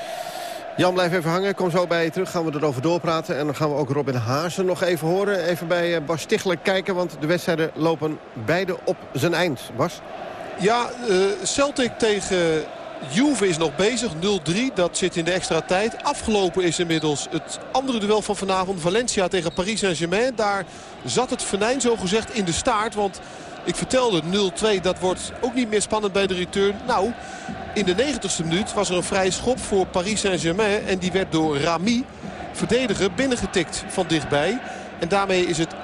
Jan, blijf even hangen. Kom zo bij je terug. Gaan we erover doorpraten. En dan gaan we ook Robin Hazen nog even horen. Even bij eh, Bas Stichler kijken, want de wedstrijden lopen beide op zijn eind. Bas? Ja, eh, Celtic tegen Juve is nog bezig. 0-3, dat zit in de extra tijd. Afgelopen is inmiddels het andere duel van vanavond. Valencia tegen Paris Saint-Germain. Daar zat het venijn zogezegd in de staart. Want ik vertelde 0-2, dat wordt ook niet meer spannend bij de return. Nou, in de 90ste minuut was er een vrije schop voor Paris Saint-Germain. En die werd door Rami, verdediger, binnengetikt van dichtbij. En daarmee is het 1-2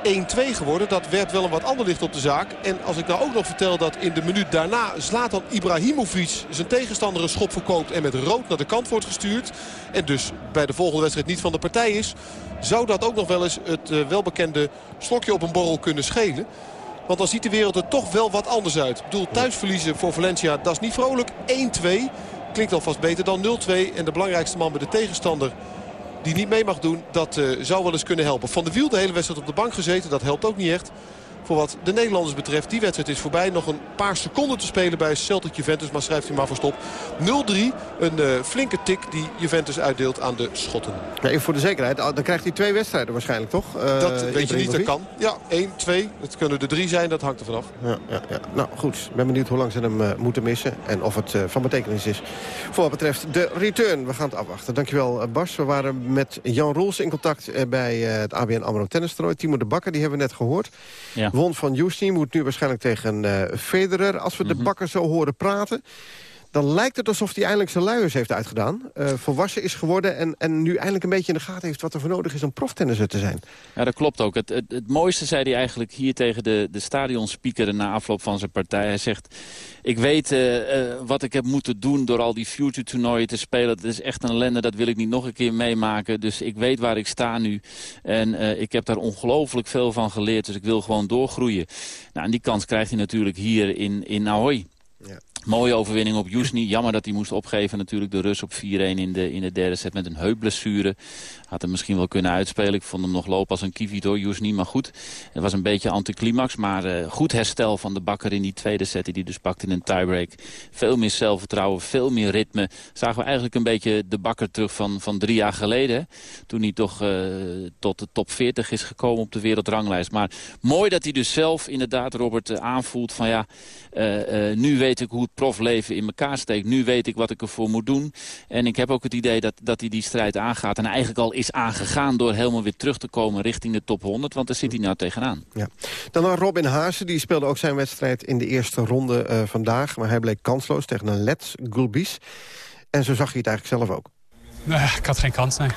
geworden. Dat werd wel een wat ander licht op de zaak. En als ik nou ook nog vertel dat in de minuut daarna Zlatan Ibrahimovic zijn tegenstander een schop verkoopt en met rood naar de kant wordt gestuurd. En dus bij de volgende wedstrijd niet van de partij is. Zou dat ook nog wel eens het eh, welbekende slokje op een borrel kunnen schelen. Want dan ziet de wereld er toch wel wat anders uit. Ik bedoel, thuis verliezen voor Valencia, dat is niet vrolijk. 1-2 klinkt alvast beter dan 0-2. En de belangrijkste man bij de tegenstander die niet mee mag doen, dat eh, zou wel eens kunnen helpen. Van de Wiel de hele wedstrijd op de bank gezeten, dat helpt ook niet echt. Voor wat de Nederlanders betreft, die wedstrijd is voorbij. Nog een paar seconden te spelen bij Celtic Juventus, maar schrijft u maar voor stop. 0-3, een eh, flinke tik die Juventus uitdeelt aan de Schotten. Ja, even voor de zekerheid, dan krijgt hij twee wedstrijden waarschijnlijk, toch? Eh, dat weet je niet, dat kan. Ja, 1, 2, het kunnen er drie zijn, dat hangt er vanaf. Ja, ja, ja. Nou goed, ik ben benieuwd hoe lang ze hem eh, moeten missen. En of het eh, van betekenis is voor wat betreft de return. We gaan het afwachten. Dankjewel Bas. We waren met Jan Roels in contact bij eh, het ABN AMRO tennistoernooi. Timo de Bakker, die hebben we net gehoord. Ja. Won van Justin, moet nu waarschijnlijk tegen eh, Federer. Als we de Mhm. Bakker zo horen praten... dan lijkt het alsof hij eindelijk zijn luiers heeft uitgedaan. eh, volwassen is geworden en, en nu eindelijk een beetje in de gaten heeft... wat er voor nodig is om proftennisser te zijn. Ja, dat klopt ook. Het, het, het mooiste zei hij eigenlijk hier tegen de, de stadionspeaker na afloop van zijn partij. Hij zegt, ik weet eh, eh, wat ik heb moeten doen door al die future toernooien te spelen. Dat is echt een ellende, dat wil ik niet nog een keer meemaken. Dus ik weet waar ik sta nu. En ik heb daar ongelooflijk veel van geleerd, dus ik wil gewoon doorgroeien. Nou, en die kans krijgt hij natuurlijk hier in, in Ahoy. Ja. Mooie overwinning op Jusni. Jammer dat hij moest opgeven natuurlijk de Rus op 4-1 in de, in de derde set met een heupblessure. Had hem misschien wel kunnen uitspelen. Ik vond hem nog lopen als een kiwi door Jusni. Maar goed, het was een beetje anticlimax. Maar eh, goed herstel van de bakker in die tweede set die dus pakte in een tiebreak. Veel meer zelfvertrouwen, veel meer ritme. Zagen we eigenlijk een beetje de bakker terug van, van drie jaar geleden. Toen hij toch eh, tot de top 40 is gekomen op de wereldranglijst. Maar mooi dat hij dus zelf inderdaad, Robert, eh, aanvoelt van ja... nu weet ik hoe het profleven in elkaar steekt. Nu weet ik wat ik ervoor moet doen. En ik heb ook het idee dat, dat hij die strijd aangaat. En eigenlijk al is aangegaan door helemaal weer terug te komen richting de top 100. Want daar zit hij nou tegenaan. Ja. Dan naar Robin Haase, die speelde ook zijn wedstrijd in de eerste ronde eh, vandaag. Maar hij bleek kansloos tegen een Let's Gulbis. En zo zag hij het eigenlijk zelf ook. Nee, ik had geen kans, nee.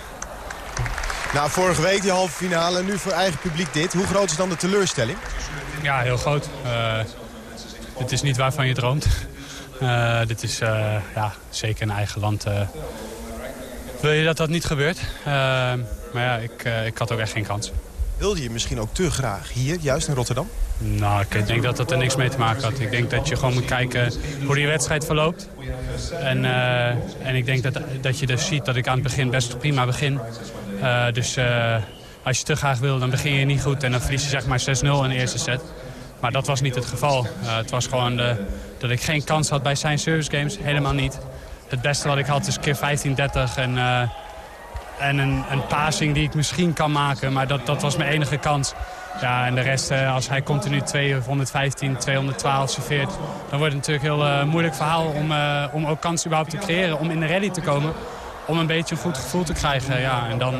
Nou, vorige week die halve finale, nu voor eigen publiek dit. Hoe groot is dan de teleurstelling? Ja, heel groot. Eh dit is niet waarvan je droomt. Eh, dit is eh, ja, zeker in eigen land. eh, wil je dat dat niet gebeurt? Maar ja, ik, ik had ook echt geen kans. Wilde je misschien ook te graag hier, juist in Rotterdam? Nou, ik denk dat dat er niks mee te maken had. Ik denk dat je gewoon moet kijken hoe die wedstrijd verloopt. En, en ik denk dat, dat je dus ziet dat ik aan het begin best prima begin. Dus als je te graag wil, dan begin je niet goed en dan verlies je zeg maar 6-0 in de eerste set. Maar dat was niet het geval. Uh, het was gewoon de, dat ik geen kans had bij zijn service games, helemaal niet. Het beste wat ik had is keer 15-30 en, uh, en een, een passing die ik misschien kan maken, maar dat, dat was mijn enige kans. Ja, en de rest, als hij continu 215, 212 serveert... dan wordt het natuurlijk een heel moeilijk verhaal om, uh, om ook kansen überhaupt te creëren... om in de rally te komen, om een beetje een goed gevoel te krijgen. Ja, en dan,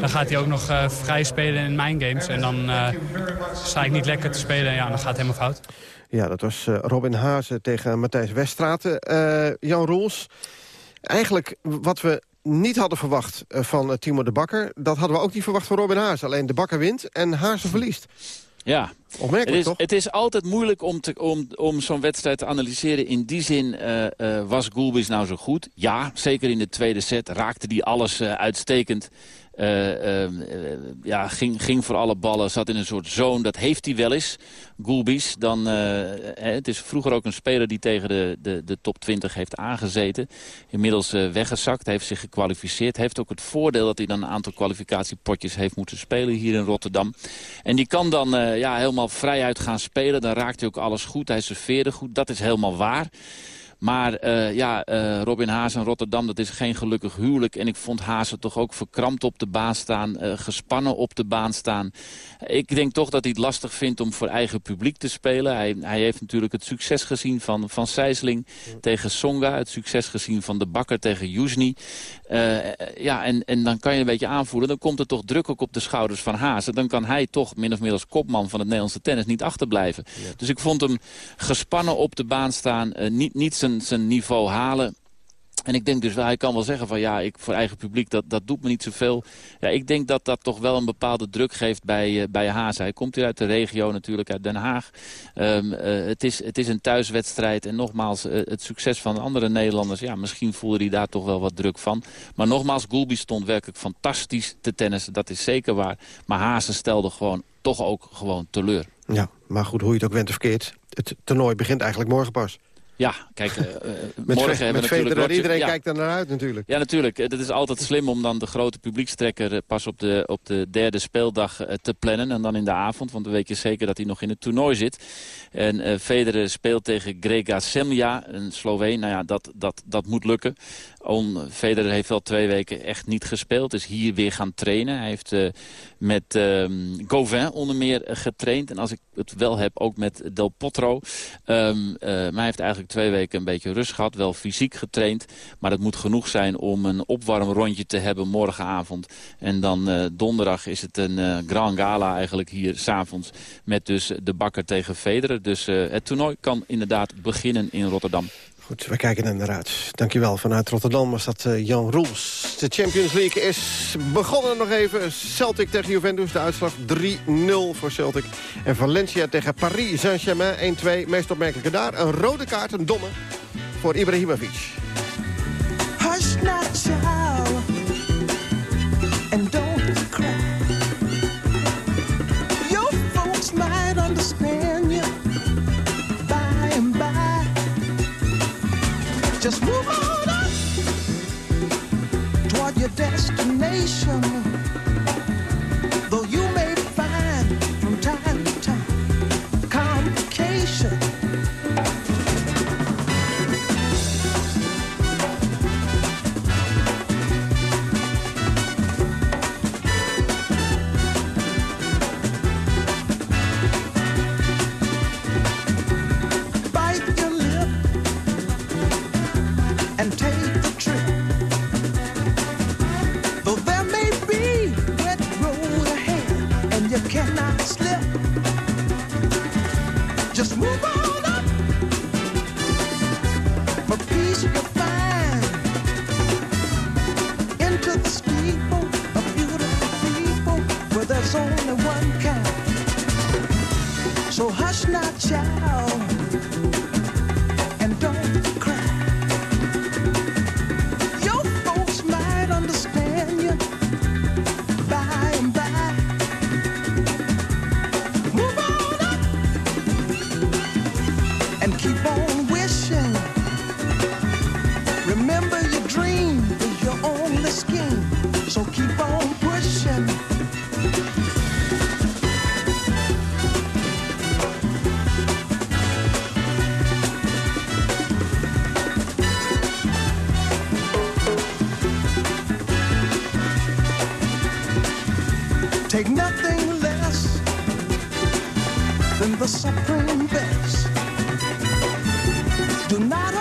dan gaat hij ook nog vrij spelen in mijn games. En dan sta ik niet lekker te spelen en ja, dan gaat het helemaal fout. Ja, dat was Robin Hazen tegen Matthijs Weststraten. Jan Roels, eigenlijk wat we niet hadden verwacht van Timo de Bakker... dat hadden we ook niet verwacht van Robin Haas. Alleen de Bakker wint en Haase verliest. Ja, Opmerkelijk, het is, toch? Het is altijd moeilijk om, te, om, om zo'n wedstrijd te analyseren. In die zin uh, uh, was Gulbis nou zo goed? Ja, zeker in de tweede set raakte hij alles uh, uitstekend. Uh, uh, ja, ging, ging voor alle ballen, zat in een soort zone. Dat heeft hij wel eens, Gulbis. Dan, uh, het is vroeger ook een speler die tegen de, de, de top 20 heeft aangezeten. Inmiddels weggezakt, heeft zich gekwalificeerd. Heeft ook het voordeel dat hij dan een aantal kwalificatiepotjes heeft moeten spelen hier in Rotterdam. En die kan dan ja, helemaal vrijuit gaan spelen. Dan raakt hij ook alles goed. Hij serveerde goed. Dat is helemaal waar. Maar uh, ja, uh, Robin Haas en Rotterdam, dat is geen gelukkig huwelijk. En ik vond Haase toch ook verkrampt op de baan staan, uh, gespannen op de baan staan. Ik denk toch dat hij het lastig vindt om voor eigen publiek te spelen. Hij, hij heeft natuurlijk het succes gezien van, van Sijsling tegen Songa. Het succes gezien van de Bakker tegen Jusni. ja, en, en dan kan je een beetje aanvoelen. Dan komt er toch druk ook op de schouders van Haase. Dan kan hij toch min of meer als kopman van het Nederlandse tennis niet achterblijven. Ja. Dus ik vond hem gespannen op de baan staan. niet, niet zijn zijn niveau halen. En ik denk dus, hij kan wel zeggen van ja, ik voor eigen publiek, dat, dat doet me niet zoveel. Ja, ik denk dat dat toch wel een bepaalde druk geeft bij, uh, bij Haas. Hij komt hier uit de regio natuurlijk, uit Den Haag. Um, uh, het, is, het is een thuiswedstrijd en nogmaals, uh, het succes van andere Nederlanders, ja, misschien voelde hij daar toch wel wat druk van. Maar nogmaals, Goulby stond werkelijk fantastisch te tennissen, dat is zeker waar. Maar Haas stelde gewoon toch ook gewoon teleur. Ja, maar goed, hoe je het ook went of verkeerd, het toernooi begint eigenlijk morgen pas. Ja, kijk, uh, met morgen ve hebben met we natuurlijk... Roger, iedereen ja. kijkt er naar uit natuurlijk. Ja, natuurlijk. Het is altijd slim om dan de grote publiekstrekker pas op de, op de derde speeldag te plannen. En dan in de avond, want dan weet je zeker dat hij nog in het toernooi zit. En uh, Federer speelt tegen Grega Semja, een Sloveen. Nou ja, dat, dat, dat moet lukken. On, Federer heeft wel twee weken echt niet gespeeld. Is hier weer gaan trainen. Hij heeft uh, met uh, Gauvin onder meer getraind. En als ik het wel heb, ook met Del Potro. Um, maar hij heeft eigenlijk twee weken een beetje rust gehad. Wel fysiek getraind. Maar dat moet genoeg zijn om een opwarmrondje te hebben morgenavond. En dan uh, donderdag is het een uh, grand gala eigenlijk hier s'avonds. Met dus de bakker tegen Federer. Dus uh, het toernooi kan inderdaad beginnen in Rotterdam. We kijken er naar uit. Dankjewel. Vanuit Rotterdam was dat uh, Jan Roels. De Champions League is begonnen nog even. Celtic tegen Juventus, de uitslag 3-0 voor Celtic. En Valencia tegen Paris Saint-Germain 1-2. Meest opmerkelijke daar, een rode kaart, een domme, voor Ibrahimovic. Hush nation. Take nothing less than the supreme best. Do not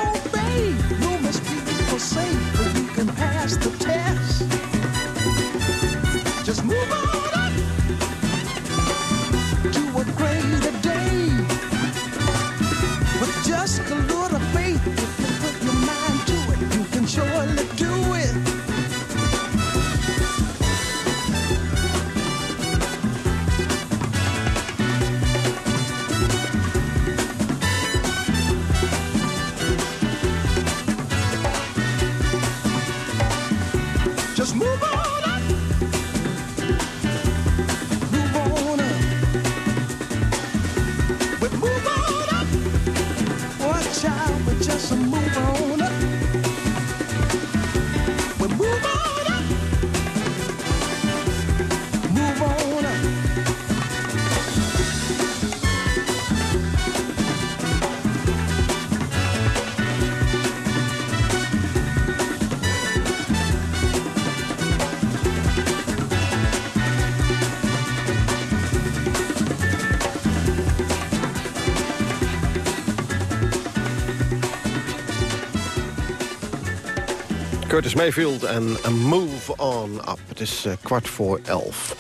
Curtis Mayfield en Move On Up. Het is eh, kwart voor elf.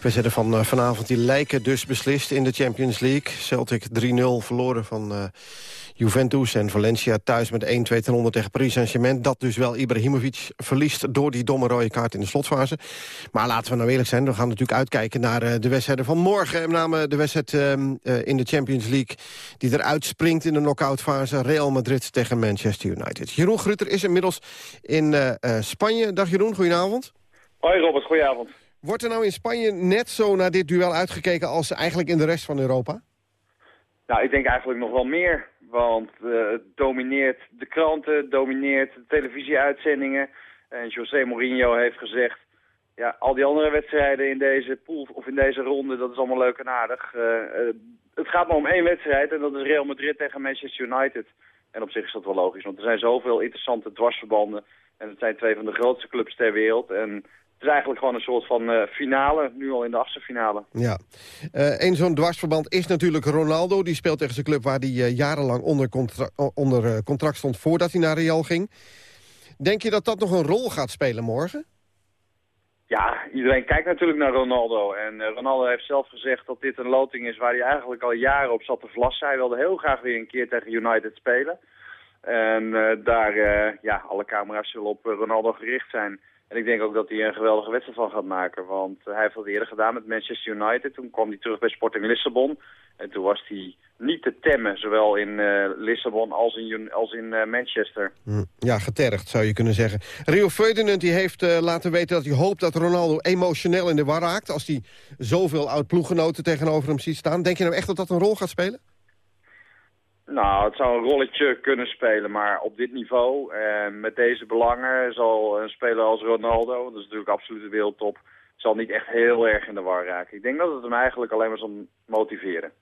We zetten van eh, vanavond die lijken dus beslist in de Champions League. Celtic 3-0 verloren van eh, Juventus en Valencia thuis met 1-2 ten onder tegen Paris Saint-Germain. Dat dus wel Ibrahimovic verliest door die domme rode kaart in de slotfase. Maar laten we nou eerlijk zijn, we gaan natuurlijk uitkijken naar eh, de wedstrijden van morgen. Met name de wedstrijd ehm, eh, in de Champions League die eruit springt in de knock-outfase. Real Madrid tegen Manchester United. Jeroen Grutter is inmiddels in eh, Spanje. Dag Jeroen, goedenavond. Hoi Robert, goedenavond. Wordt er nou in Spanje net zo naar dit duel uitgekeken als eigenlijk in de rest van Europa? Nou, ik denk eigenlijk nog wel meer. Want eh, het domineert de kranten, domineert de televisieuitzendingen. En José Mourinho heeft gezegd... Ja, al die andere wedstrijden in deze pool of in deze ronde, dat is allemaal leuk en aardig. Eh, eh, het gaat maar om één wedstrijd en dat is Real Madrid tegen Manchester United. En op zich is dat wel logisch, want er zijn zoveel interessante dwarsverbanden. En het zijn twee van de grootste clubs ter wereld. En het is eigenlijk gewoon een soort van eh, finale, nu al in de achtste finale. Ja. Eén zo'n dwarsverband is natuurlijk Ronaldo. Die speelt tegen zijn club waar hij eh, jarenlang onder, contra- onder contract stond voordat hij naar Real ging. Denk je dat dat nog een rol gaat spelen morgen? Ja, iedereen kijkt natuurlijk naar Ronaldo. En Ronaldo heeft zelf gezegd dat dit een loting is waar hij eigenlijk al jaren op zat te vlassen. Hij wilde heel graag weer een keer tegen United spelen. En daar, ja, alle camera's zullen op Ronaldo gericht zijn. En ik denk ook dat hij een geweldige wedstrijd van gaat maken. Want hij heeft dat eerder gedaan met Manchester United. Toen kwam hij terug bij Sporting Lissabon. En toen was hij niet te temmen, zowel in eh, Lissabon als in, als in eh, Manchester. Hm, Ja, getergd zou je kunnen zeggen. Rio Ferdinand die heeft eh, laten weten dat hij hoopt dat Ronaldo emotioneel in de war raakt... als hij zoveel oud-ploeggenoten tegenover hem ziet staan. Denk je nou echt dat dat een rol gaat spelen? Nou, het zou een rolletje kunnen spelen, maar op dit niveau, eh, met deze belangen, zal een speler als Ronaldo, dat is natuurlijk absoluut de wereldtop, zal niet echt heel erg in de war raken. Ik denk dat het hem eigenlijk alleen maar zal motiveren.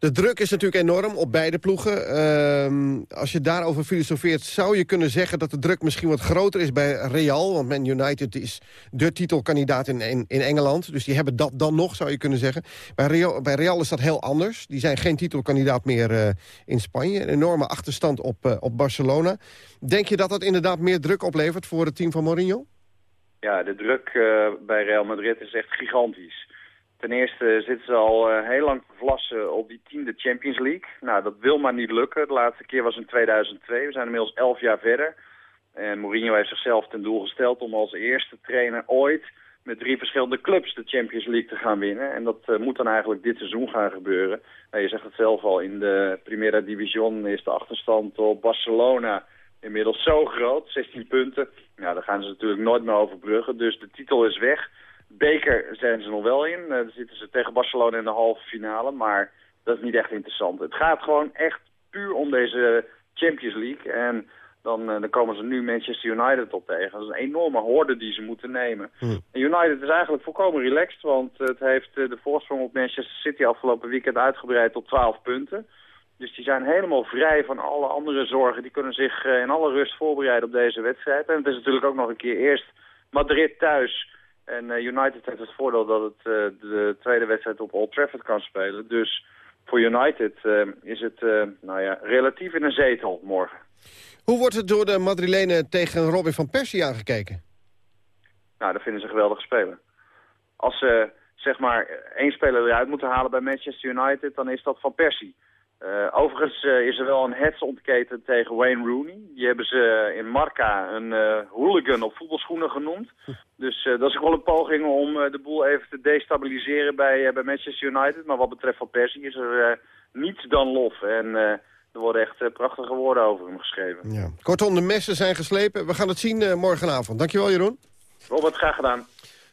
De druk is natuurlijk enorm op beide ploegen. Ehm, als je daarover filosofeert, zou je kunnen zeggen... dat de druk misschien wat groter is bij Real. Want Man United is de titelkandidaat in, in, in Engeland. Dus die hebben dat dan nog, zou je kunnen zeggen. Bij Real, bij Real is dat heel anders. Die zijn geen titelkandidaat meer eh, in Spanje. Een enorme achterstand op, eh, op Barcelona. Denk je dat dat inderdaad meer druk oplevert voor het team van Mourinho? Ja, de druk eh, bij Real Madrid is echt gigantisch. Ten eerste zitten ze al eh, heel lang vlassen op die tiende Champions League. Nou, dat wil maar niet lukken. De laatste keer was in 2002. We zijn inmiddels elf jaar verder. En Mourinho heeft zichzelf ten doel gesteld om als eerste trainer ooit met drie verschillende clubs de Champions League te gaan winnen. En dat eh, moet dan eigenlijk dit seizoen gaan gebeuren. Nou, je zegt het zelf al, in de Primera Division is de achterstand op Barcelona inmiddels zo groot, 16 punten. Ja, daar gaan ze natuurlijk nooit meer overbruggen. Dus de titel is weg. Beker zijn ze nog wel in. Eh, dan zitten ze tegen Barcelona in de halve finale. Maar dat is niet echt interessant. Het gaat gewoon echt puur om deze Champions League. En dan, eh, dan komen ze nu Manchester United op tegen. Dat is een enorme horde die ze moeten nemen. En United is eigenlijk volkomen relaxed. Want het heeft eh, de voorsprong op Manchester City afgelopen weekend uitgebreid tot 12 punten. Dus die zijn helemaal vrij van alle andere zorgen. Die kunnen zich in alle rust voorbereiden op deze wedstrijd. En het is natuurlijk ook nog een keer eerst Madrid thuis. En eh, United heeft het voordeel dat het eh, de tweede wedstrijd op Old Trafford kan spelen. Dus voor United eh, is het nou ja, relatief in een zetel morgen. Hoe wordt het door de Madrilenen tegen Robin van Persie aangekeken? Nou, dat vinden ze geweldig spelen. Als ze zeg maar één speler eruit moeten halen bij Manchester United, dan is dat Van Persie. Eh, overigens eh, is er wel een hets ontketen tegen Wayne Rooney. Die hebben ze in Marca een eh, hooligan op voetbalschoenen genoemd. Dus eh, dat is ook wel een poging om eh, de boel even te destabiliseren bij, eh, bij Manchester United. Maar wat betreft Van Persie is er eh, niets dan lof. En eh, er worden echt eh, prachtige woorden over hem geschreven. Ja. Kortom, de messen zijn geslepen. We gaan het zien eh, morgenavond. Dankjewel, Jeroen. Robert, graag gedaan.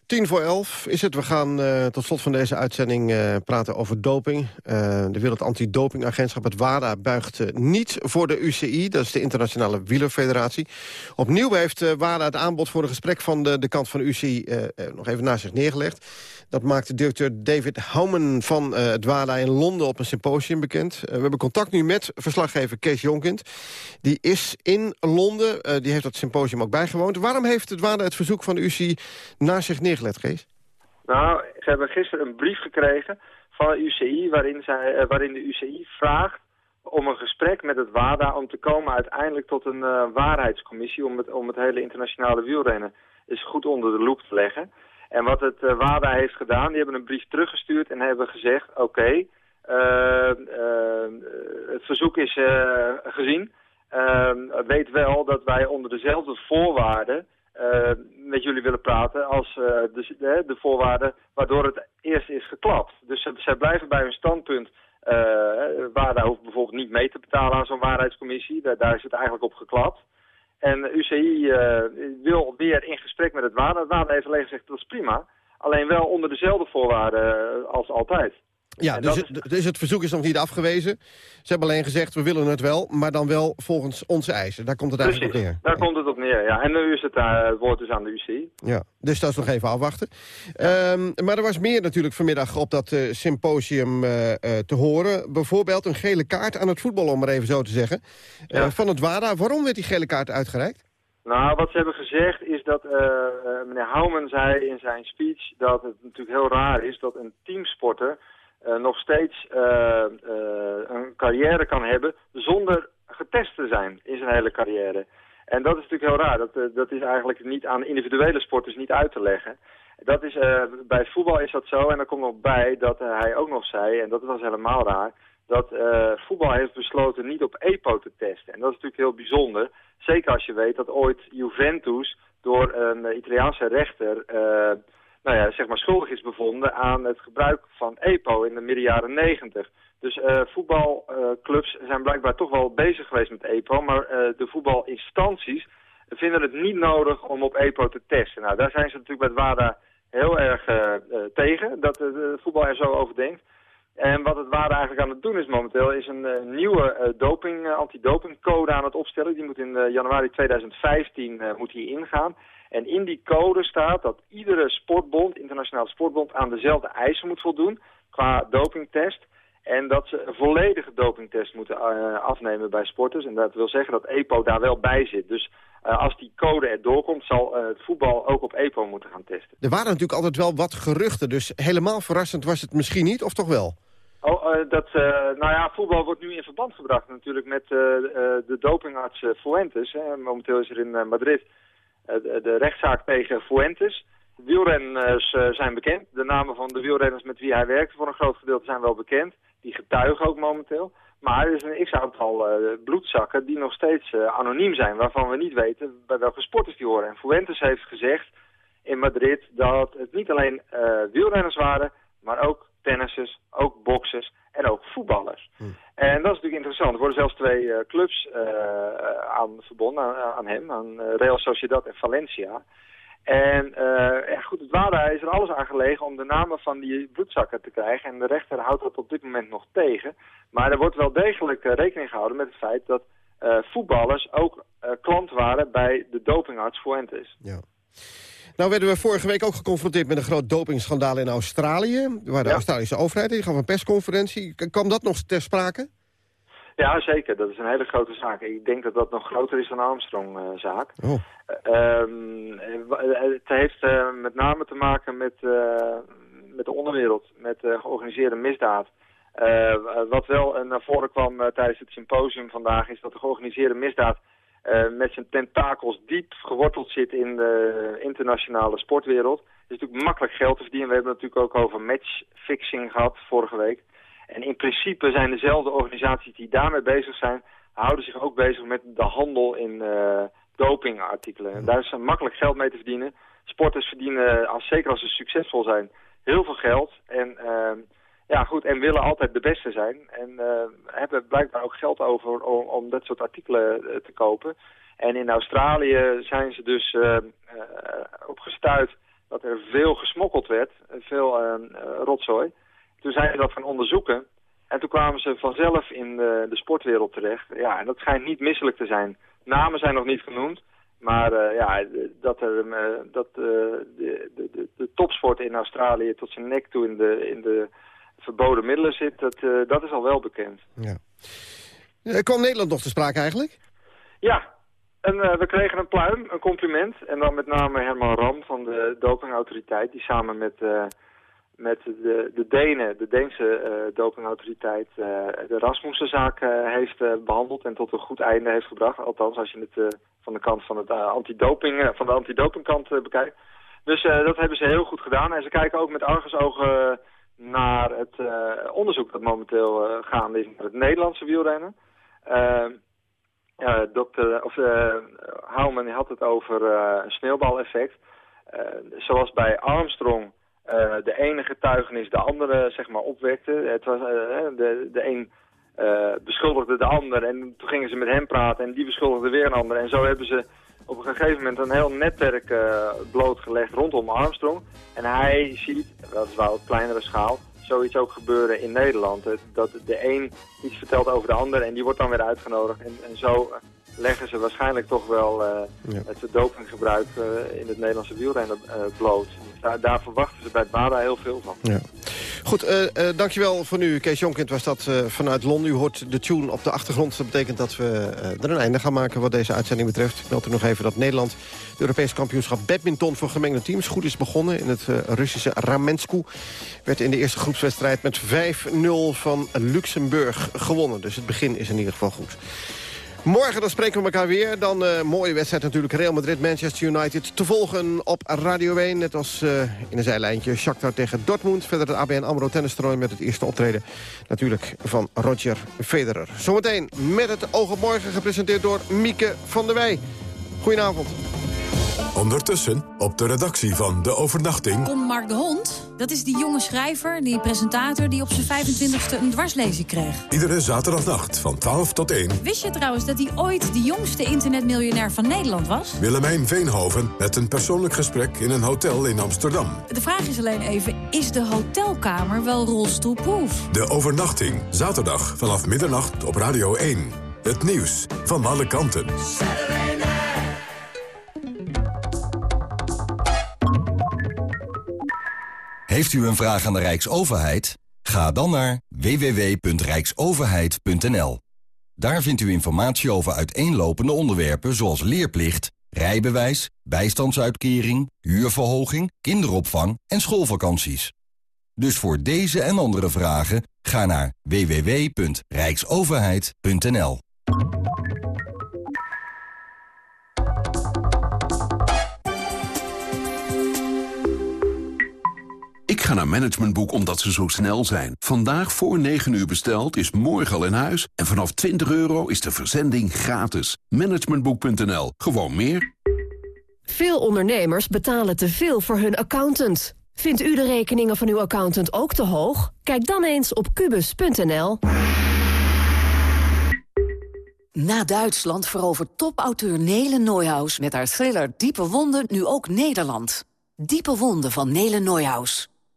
Tien voor elf is het. We gaan eh, tot slot van deze uitzending eh, praten over doping. Eh, de Wereld Antidopingagentschap, het WADA, buigt niet voor de UCI. Dat is de Internationale Wielerfederatie. Opnieuw heeft WADA het aanbod voor een gesprek van de, de kant van de UCI... nog even naast zich neergelegd. Dat maakte directeur David Houman van eh, het WADA in Londen op een symposium bekend. Eh, we hebben contact nu met verslaggever Kees Jonkind. Die is in Londen, eh, die heeft dat symposium ook bijgewoond. Waarom heeft het WADA het verzoek van de UCI naast zich neergelegd, Kees? Nou, ze hebben gisteren een brief gekregen van de UCI waarin, zij, waarin de UCI vraagt om een gesprek met het WADA om te komen uiteindelijk tot een waarheidscommissie om het, om het hele internationale wielrennen eens goed onder de loep te leggen. En wat het eh, WADA heeft gedaan, die hebben een brief teruggestuurd en hebben gezegd, oké, eh, eh, het verzoek is eh, gezien. Eh, weet wel dat wij onder dezelfde voorwaarden eh, met jullie willen praten als de, de, de voorwaarden waardoor het eerst is geklapt. Dus zij blijven bij hun standpunt. eh WADA hoeft bijvoorbeeld niet mee te betalen aan zo'n waarheidscommissie. Daar is het eigenlijk op geklapt. En UCI eh, wil weer in gesprek met het WADA. Het WADA heeft alleen gezegd dat is prima. Alleen wel onder dezelfde voorwaarden eh, als altijd. Ja, dus dus het verzoek is nog niet afgewezen. Ze hebben alleen gezegd, we willen het wel, maar dan wel volgens onze eisen. Daar komt het eigenlijk op neer. Daar komt het op neer, ja. En nu is het, eh, het woord dus aan de UCI. Ja, dus dat is nog even afwachten. Ehm, maar er was meer natuurlijk vanmiddag op dat eh, symposium eh, te horen. Bijvoorbeeld een gele kaart aan het voetbal, om maar even zo te zeggen. van het WADA. Waarom werd die gele kaart uitgereikt? Nou, wat ze hebben gezegd is dat meneer Houman zei in zijn speech dat het natuurlijk heel raar is dat een teamsporter nog steeds eh, eh, een carrière kan hebben zonder getest te zijn in zijn hele carrière. En dat is natuurlijk heel raar. Dat, eh, dat is eigenlijk niet aan individuele sporters niet uit te leggen. Dat is, eh, bij voetbal is dat zo. En er komt nog bij dat eh, hij ook nog zei, en dat was helemaal raar, dat eh, voetbal heeft besloten niet op EPO te testen. En dat is natuurlijk heel bijzonder. Zeker als je weet dat ooit Juventus door een eh, Italiaanse rechter eh, nou ja, zeg maar schuldig is bevonden aan het gebruik van EPO in de midden jaren negentig. Dus eh, voetbalclubs zijn blijkbaar toch wel bezig geweest met EPO, maar eh, de voetbalinstanties vinden het niet nodig om op EPO te testen. Nou, daar zijn ze natuurlijk met WADA heel erg eh, tegen, dat de voetbal er zo over denkt. En wat het WADA eigenlijk aan het doen is momenteel, is een nieuwe doping, antidopingcode aan het opstellen. Die moet in januari 2015 eh, moet die ingaan. En in die code staat dat iedere sportbond, internationale sportbond, aan dezelfde eisen moet voldoen qua dopingtest. En dat ze een volledige dopingtest moeten eh, afnemen bij sporters. En dat wil zeggen dat EPO daar wel bij zit. Dus eh, als die code er doorkomt, zal eh, het voetbal ook op EPO moeten gaan testen. Er waren natuurlijk altijd wel wat geruchten, dus helemaal verrassend was het misschien niet, of toch wel? Oh, dat, nou ja, voetbal wordt nu in verband gebracht natuurlijk met de dopingarts Fuentes. Hè. Momenteel is er in Madrid de, de rechtszaak tegen Fuentes. Wielrenners eh, zijn bekend. De namen van de wielrenners met wie hij werkte voor een groot gedeelte zijn wel bekend. Die getuigen ook momenteel. Maar er is een x-aantal eh, bloedzakken die nog steeds eh, anoniem zijn, waarvan we niet weten bij welke sporters die horen. En Fuentes heeft gezegd in Madrid dat het niet alleen eh, wielrenners waren, maar ook tennissers, ook boksers en ook voetballers. En dat is natuurlijk interessant. Er worden zelfs twee eh, clubs eh, aan verbonden, aan, aan hem, aan eh, Real Sociedad en Valencia. En ja, goed, het WADA is er alles aan gelegen om de namen van die bloedzakken te krijgen. En de rechter houdt dat op dit moment nog tegen. Maar er wordt wel degelijk rekening gehouden met het feit dat voetballers ook klant waren bij de dopingarts Fuentes. Ja. Nou werden we vorige week ook geconfronteerd met een groot dopingschandaal in Australië. Waar de Australische overheid, die gaf een persconferentie. K- Kwam dat nog ter sprake? Ja, zeker. Dat is een hele grote zaak. Ik denk dat dat nog groter is dan de Armstrong-zaak. Oh. Ehm, eh, het heeft eh, met name te maken met, eh, met de onderwereld, met eh, georganiseerde misdaad. Eh, wat wel eh, naar voren kwam eh, tijdens het symposium vandaag is dat de georganiseerde misdaad eh, met zijn tentakels diep geworteld zit in de internationale sportwereld. Het is natuurlijk makkelijk geld te verdienen. We hebben het natuurlijk ook over matchfixing gehad vorige week. En in principe zijn dezelfde organisaties die daarmee bezig zijn, houden zich ook bezig met de handel in eh, dopingartikelen. En daar is makkelijk geld mee te verdienen. Sporters verdienen, als, zeker als ze succesvol zijn, heel veel geld. En, eh, ja, goed, en willen altijd de beste zijn. En eh, hebben blijkbaar ook geld over om, om dat soort artikelen eh, te kopen. En in Australië zijn ze dus eh, eh, op dat er veel gesmokkeld werd, veel rotzooi. Toen zijn ze dat gaan onderzoeken. En toen kwamen ze vanzelf in de, de sportwereld terecht. Ja, en dat schijnt niet misselijk te zijn. Namen zijn nog niet genoemd. Maar ja, dat, er, eh, dat de, de, de, de topsport in Australië tot zijn nek toe in de, in de verboden middelen zit, dat, eh, dat is al wel bekend. Ja. Eh, kwam Nederland nog te sprake eigenlijk? Ja, en eh, we kregen een pluim, een compliment. En dan met name Herman Ram van de dopingautoriteit, die samen met, met de, de Denen, de Deense dopingautoriteit, de Rasmussenzaak heeft eh, behandeld en tot een goed einde heeft gebracht. Althans, als je het van de kant van, het, antidoping, van de antidopingkant bekijkt. Dus dat hebben ze heel goed gedaan. En ze kijken ook met argusogen naar het eh, onderzoek dat momenteel eh, gaande is naar het Nederlandse wielrennen. Eh, ja, dokter, of, uh, Houwman had het over eh, een sneeuwbaleffect. Eh, zoals bij Armstrong eh, de ene getuigenis de andere zeg maar, opwekte. Het was, eh, de, de een eh, beschuldigde de ander en toen gingen ze met hem praten en die beschuldigde weer een ander. En zo hebben ze op een gegeven moment een heel netwerk eh, blootgelegd rondom Armstrong. En hij ziet, dat is wel op kleinere schaal, zoiets ook gebeuren in Nederland. Eh, Dat de een iets vertelt over de ander en die wordt dan weer uitgenodigd. En, en zo eh, leggen ze waarschijnlijk toch wel eh, Ja. het dopinggebruik eh, in het Nederlandse wielrennen eh, bloot. Daar, daar verwachten ze bij het WADA heel veel van. Ja. Goed, eh, eh, dankjewel voor nu. Kees Jonkind was dat vanuit Londen. U hoort de tune op de achtergrond. Dat betekent dat we er een einde gaan maken wat deze uitzending betreft. Ik meld u nog even dat Nederland het Europees kampioenschap badminton voor gemengde teams goed is begonnen. In het Russische Ramensku werd in de eerste groepswedstrijd met 5-0 van Luxemburg gewonnen. Dus het begin is in ieder geval goed. Morgen dan spreken we elkaar weer. Dan een mooie wedstrijd natuurlijk. Real Madrid, Manchester United. Te volgen op Radio 1. Net als eh, in een zijlijntje. Shakhtar tegen Dortmund. Verder het ABN AMRO tennistoernooi met het eerste optreden. Natuurlijk van Roger Federer. Zometeen met het oog op morgen gepresenteerd door Mieke van der Wij. Goedenavond. Ondertussen op de redactie van De Overnachting... Kom Mark de Hond, dat is die jonge schrijver, die presentator... die op zijn 25ste een dwarslezing kreeg. Iedere zaterdagnacht van 12 tot 1... Wist je trouwens dat hij ooit de jongste internetmiljonair van Nederland was? Willemijn Veenhoven met een persoonlijk gesprek in een hotel in Amsterdam. De vraag is alleen even, is de hotelkamer wel rolstoelproof? De Overnachting, zaterdag vanaf middernacht op Radio 1. Het nieuws van alle kanten. Heeft u een vraag aan de Rijksoverheid? Ga dan naar www.rijksoverheid.nl. Daar vindt u informatie over uiteenlopende onderwerpen zoals leerplicht, rijbewijs, bijstandsuitkering, huurverhoging, kinderopvang en schoolvakanties. Dus voor deze en andere vragen ga naar www.rijksoverheid.nl. Ik ga naar Managementboek omdat ze zo snel zijn. Vandaag voor 9 uur besteld is morgen al in huis. En vanaf 20 euro is de verzending gratis. Managementboek.nl. Gewoon meer. Veel ondernemers betalen te veel voor hun accountant. Vindt u de rekeningen van uw accountant ook te hoog? Kijk dan eens op kubus.nl. Na Duitsland verovert topauteur Nele Neuhaus met haar thriller Diepe Wonden nu ook Nederland. Diepe Wonden van Nele Neuhaus.